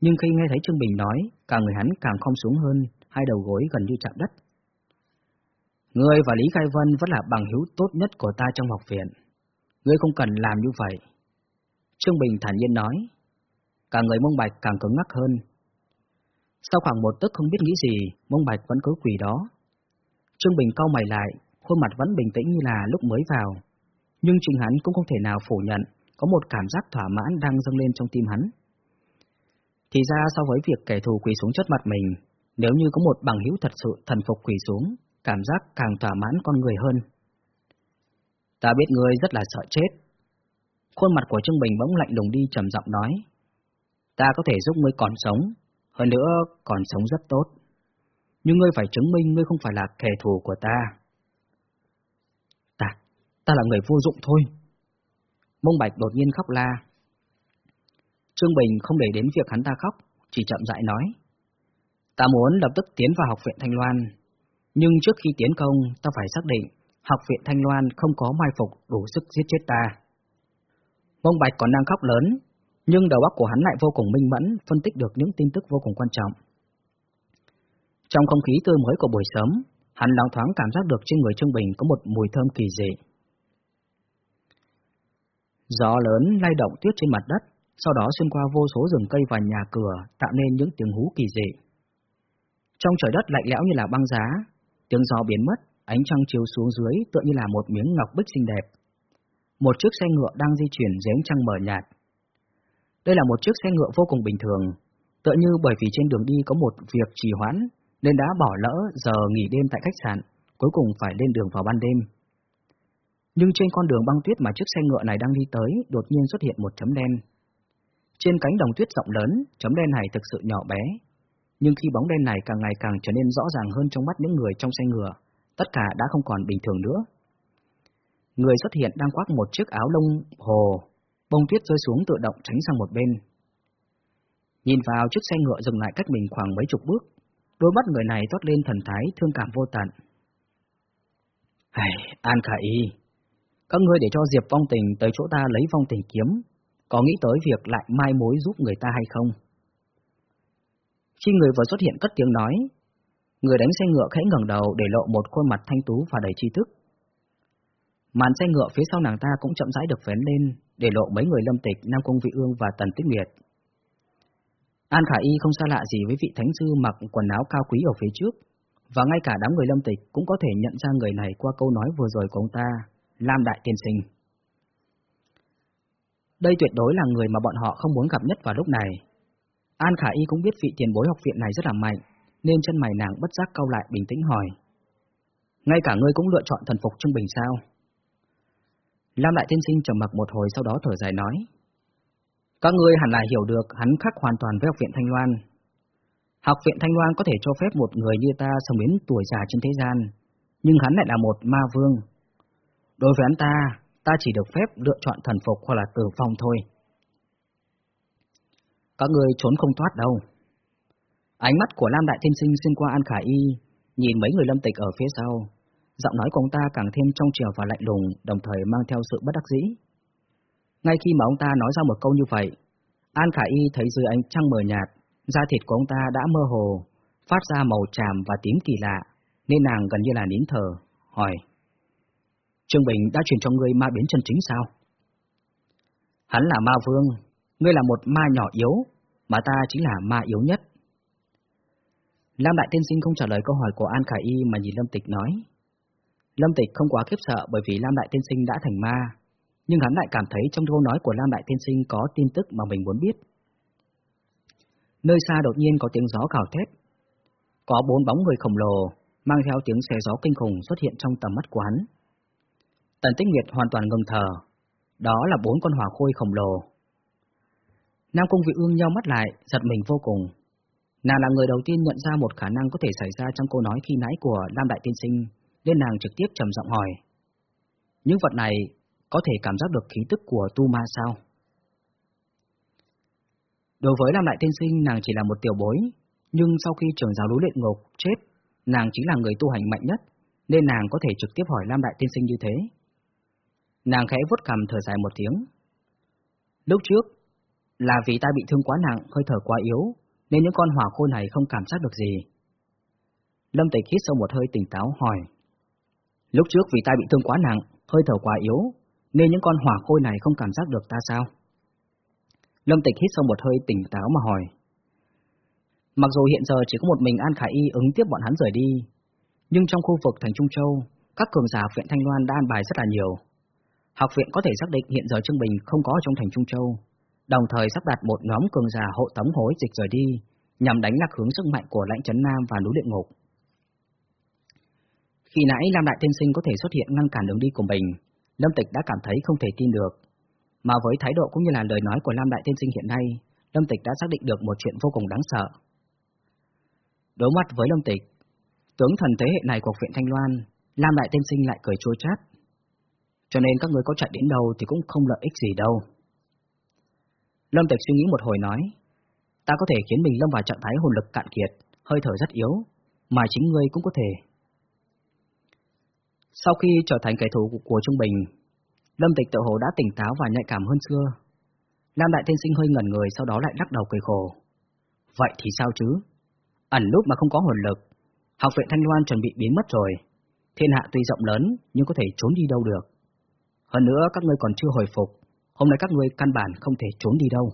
nhưng khi nghe thấy Trương Bình nói, cả người hắn càng không xuống hơn, hai đầu gối gần như chạm đất. Ngươi và Lý Khai Vân vẫn là bằng hữu tốt nhất của ta trong học viện. Ngươi không cần làm như vậy. Trương Bình thản nhiên nói. Cả người mông bạch càng cứng ngắc hơn. Sau khoảng một tức không biết nghĩ gì, mông bạch vẫn cứ quỳ đó. Trương Bình cau mày lại, khuôn mặt vẫn bình tĩnh như là lúc mới vào. Nhưng chính hắn cũng không thể nào phủ nhận, có một cảm giác thỏa mãn đang dâng lên trong tim hắn. Thì ra so với việc kẻ thù quỳ xuống trước mặt mình, nếu như có một bằng hữu thật sự thần phục quỳ xuống, cảm giác càng thỏa mãn con người hơn. Ta biết ngươi rất là sợ chết. Khuôn mặt của Trương Bình bỗng lạnh lùng đi trầm giọng nói. Ta có thể giúp ngươi còn sống, hơn nữa còn sống rất tốt. Nhưng ngươi phải chứng minh ngươi không phải là kẻ thù của ta. Ta, ta là người vô dụng thôi. Mông Bạch đột nhiên khóc la. Trương Bình không để đến việc hắn ta khóc, chỉ chậm rãi nói. Ta muốn lập tức tiến vào học viện Thanh Loan, nhưng trước khi tiến công, ta phải xác định học viện Thanh Loan không có mai phục đủ sức giết chết ta. Mông Bạch còn đang khóc lớn, nhưng đầu óc của hắn lại vô cùng minh mẫn, phân tích được những tin tức vô cùng quan trọng. Trong không khí tươi mới của buổi sớm, hắn loáng thoáng cảm giác được trên người Trương Bình có một mùi thơm kỳ dị. Gió lớn lay động tuyết trên mặt đất, sau đó xuyên qua vô số rừng cây và nhà cửa, tạo nên những tiếng hú kỳ dị. Trong trời đất lạnh lẽo như là băng giá, tiếng gió biến mất, ánh trăng chiếu xuống dưới tựa như là một miếng ngọc bích xinh đẹp. Một chiếc xe ngựa đang di chuyển dưới ánh trăng mờ nhạt. Đây là một chiếc xe ngựa vô cùng bình thường, tựa như bởi vì trên đường đi có một việc trì hoãn, nên đã bỏ lỡ giờ nghỉ đêm tại khách sạn, cuối cùng phải lên đường vào ban đêm. Nhưng trên con đường băng tuyết mà chiếc xe ngựa này đang đi tới, đột nhiên xuất hiện một chấm đen. Trên cánh đồng tuyết rộng lớn, chấm đen này thực sự nhỏ bé, nhưng khi bóng đen này càng ngày càng trở nên rõ ràng hơn trong mắt những người trong xe ngựa, tất cả đã không còn bình thường nữa. Người xuất hiện đang khoác một chiếc áo lông hồ, bông tuyết rơi xuống tự động tránh sang một bên. Nhìn vào chiếc xe ngựa dừng lại cách mình khoảng mấy chục bước, đôi mắt người này toát lên thần thái thương cảm vô tận. Hầy, An Khả Y, các ngươi để cho Diệp Vong Tình tới chỗ ta lấy Vong Tình kiếm, có nghĩ tới việc lại mai mối giúp người ta hay không? Khi người vừa xuất hiện cất tiếng nói, người đánh xe ngựa khẽ ngẩng đầu để lộ một khuôn mặt thanh tú và đầy tri thức. Màn xe ngựa phía sau nàng ta cũng chậm rãi được vén lên, để lộ mấy người lâm tịch, Nam Công Vị Ương và Tần Tích Nguyệt. An Khả Y không xa lạ gì với vị thánh sư mặc quần áo cao quý ở phía trước, và ngay cả đám người lâm tịch cũng có thể nhận ra người này qua câu nói vừa rồi của ông ta, Lam Đại Tiên Sinh. Đây tuyệt đối là người mà bọn họ không muốn gặp nhất vào lúc này. An Khả Y cũng biết vị tiền bối học viện này rất là mạnh, nên chân mày nàng bất giác cau lại bình tĩnh hỏi. Ngay cả ngươi cũng lựa chọn thần phục trung bình sao? Lam Đại Tiên Sinh trầm mặc một hồi sau đó thở dài nói. Các ngươi hẳn là hiểu được hắn khác hoàn toàn với học viện Thanh Loan. Học viện Thanh Loan có thể cho phép một người như ta sống đến tuổi già trên thế gian, nhưng hắn lại là một ma vương. Đối với hắn ta, ta chỉ được phép lựa chọn thần phục hoặc là tử vong thôi. Các người trốn không thoát đâu. Ánh mắt của Lam Đại Thiên Sinh xuyên qua An Khả Y, nhìn mấy người lâm tịch ở phía sau. Giọng nói của ông ta càng thêm trong trèo và lạnh lùng, đồng thời mang theo sự bất đắc dĩ. Ngay khi mà ông ta nói ra một câu như vậy, An Khả Y thấy dưới ánh trăng mờ nhạt, da thịt của ông ta đã mơ hồ, phát ra màu tràm và tím kỳ lạ, nên nàng gần như là nín thở, hỏi. Trương Bình đã truyền cho ngươi ma biến chân chính sao? Hắn là ma vương, ngươi là một ma nhỏ yếu, mà ta chính là ma yếu nhất. Lam Đại Tiên Sinh không trả lời câu hỏi của An Khải Y mà nhìn Lâm Tịch nói. Lâm Tịch không quá khiếp sợ bởi vì Lam Đại Tiên Sinh đã thành ma, nhưng hắn lại cảm thấy trong câu nói của Lam Đại Tiên Sinh có tin tức mà mình muốn biết. Nơi xa đột nhiên có tiếng gió gào thét. Có bốn bóng người khổng lồ, mang theo tiếng xe gió kinh khủng xuất hiện trong tầm mắt của hắn. Tần Tích Nguyệt hoàn toàn ngừng thở. Đó là bốn con hỏa khôi khổng lồ. Nam Cung Vị Ương nhau mắt lại, giật mình vô cùng. Nàng là người đầu tiên nhận ra một khả năng có thể xảy ra trong câu nói khi nãy của Lam Đại Tiên Sinh, nên nàng trực tiếp trầm giọng hỏi. Những vật này có thể cảm giác được khí tức của tu ma sao? Đối với Lam Đại Tiên Sinh, nàng chỉ là một tiểu bối, nhưng sau khi trưởng giáo núi luyện ngục chết, nàng chính là người tu hành mạnh nhất, nên nàng có thể trực tiếp hỏi Lam Đại Tiên Sinh như thế. Nàng khẽ vuốt cằm thở dài một tiếng. Lúc trước, là vì ta bị thương quá nặng, hơi thở quá yếu, nên những con hỏa khôi này không cảm giác được gì. Lâm Tịch hít sâu một hơi tỉnh táo hỏi. Lúc trước vì ta bị thương quá nặng, hơi thở quá yếu, nên những con hỏa khôi này không cảm giác được ta sao? Lâm Tịch hít sâu một hơi tỉnh táo mà hỏi. Mặc dù hiện giờ chỉ có một mình An Khải Y ứng tiếp bọn hắn rời đi, nhưng trong khu vực thành Trung Châu, các cường giả viện Thanh Loan đã an bài rất là nhiều. Học viện có thể xác định hiện giờ Trương Bình không có ở trong thành Trung Châu, đồng thời sắp đặt một nhóm cường giả hộ tống hối dịch rời đi, nhằm đánh lạc hướng sức mạnh của lãnh chấn Nam và núi địa ngục. Khi nãy Lam Đại Tiên Sinh có thể xuất hiện ngăn cản đường đi của mình, Lâm Tịch đã cảm thấy không thể tin được. Mà với thái độ cũng như là lời nói của Lam Đại Tiên Sinh hiện nay, Lâm Tịch đã xác định được một chuyện vô cùng đáng sợ. Đối mặt với Lâm Tịch, tướng thần thế hệ này của viện Thanh Loan, Lam Đại Tiên Sinh lại cười chua chát. Cho nên các người có chạy đến đâu thì cũng không lợi ích gì đâu. Lâm Tịch suy nghĩ một hồi nói, ta có thể khiến mình lâm vào trạng thái hồn lực cạn kiệt, hơi thở rất yếu, mà chính ngươi cũng có thể. Sau khi trở thành kẻ thù của Trung Bình, Lâm Tịch tự hồ đã tỉnh táo và nhạy cảm hơn xưa. Nam Đại Thiên Sinh hơi ngẩn người sau đó lại lắc đầu cười khổ. Vậy thì sao chứ? Ẩn lúc mà không có hồn lực, học viện Thanh Loan chuẩn bị biến mất rồi. Thiên hạ tuy rộng lớn nhưng có thể trốn đi đâu được. Hơn nữa các ngươi còn chưa hồi phục, hôm nay các ngươi căn bản không thể trốn đi đâu.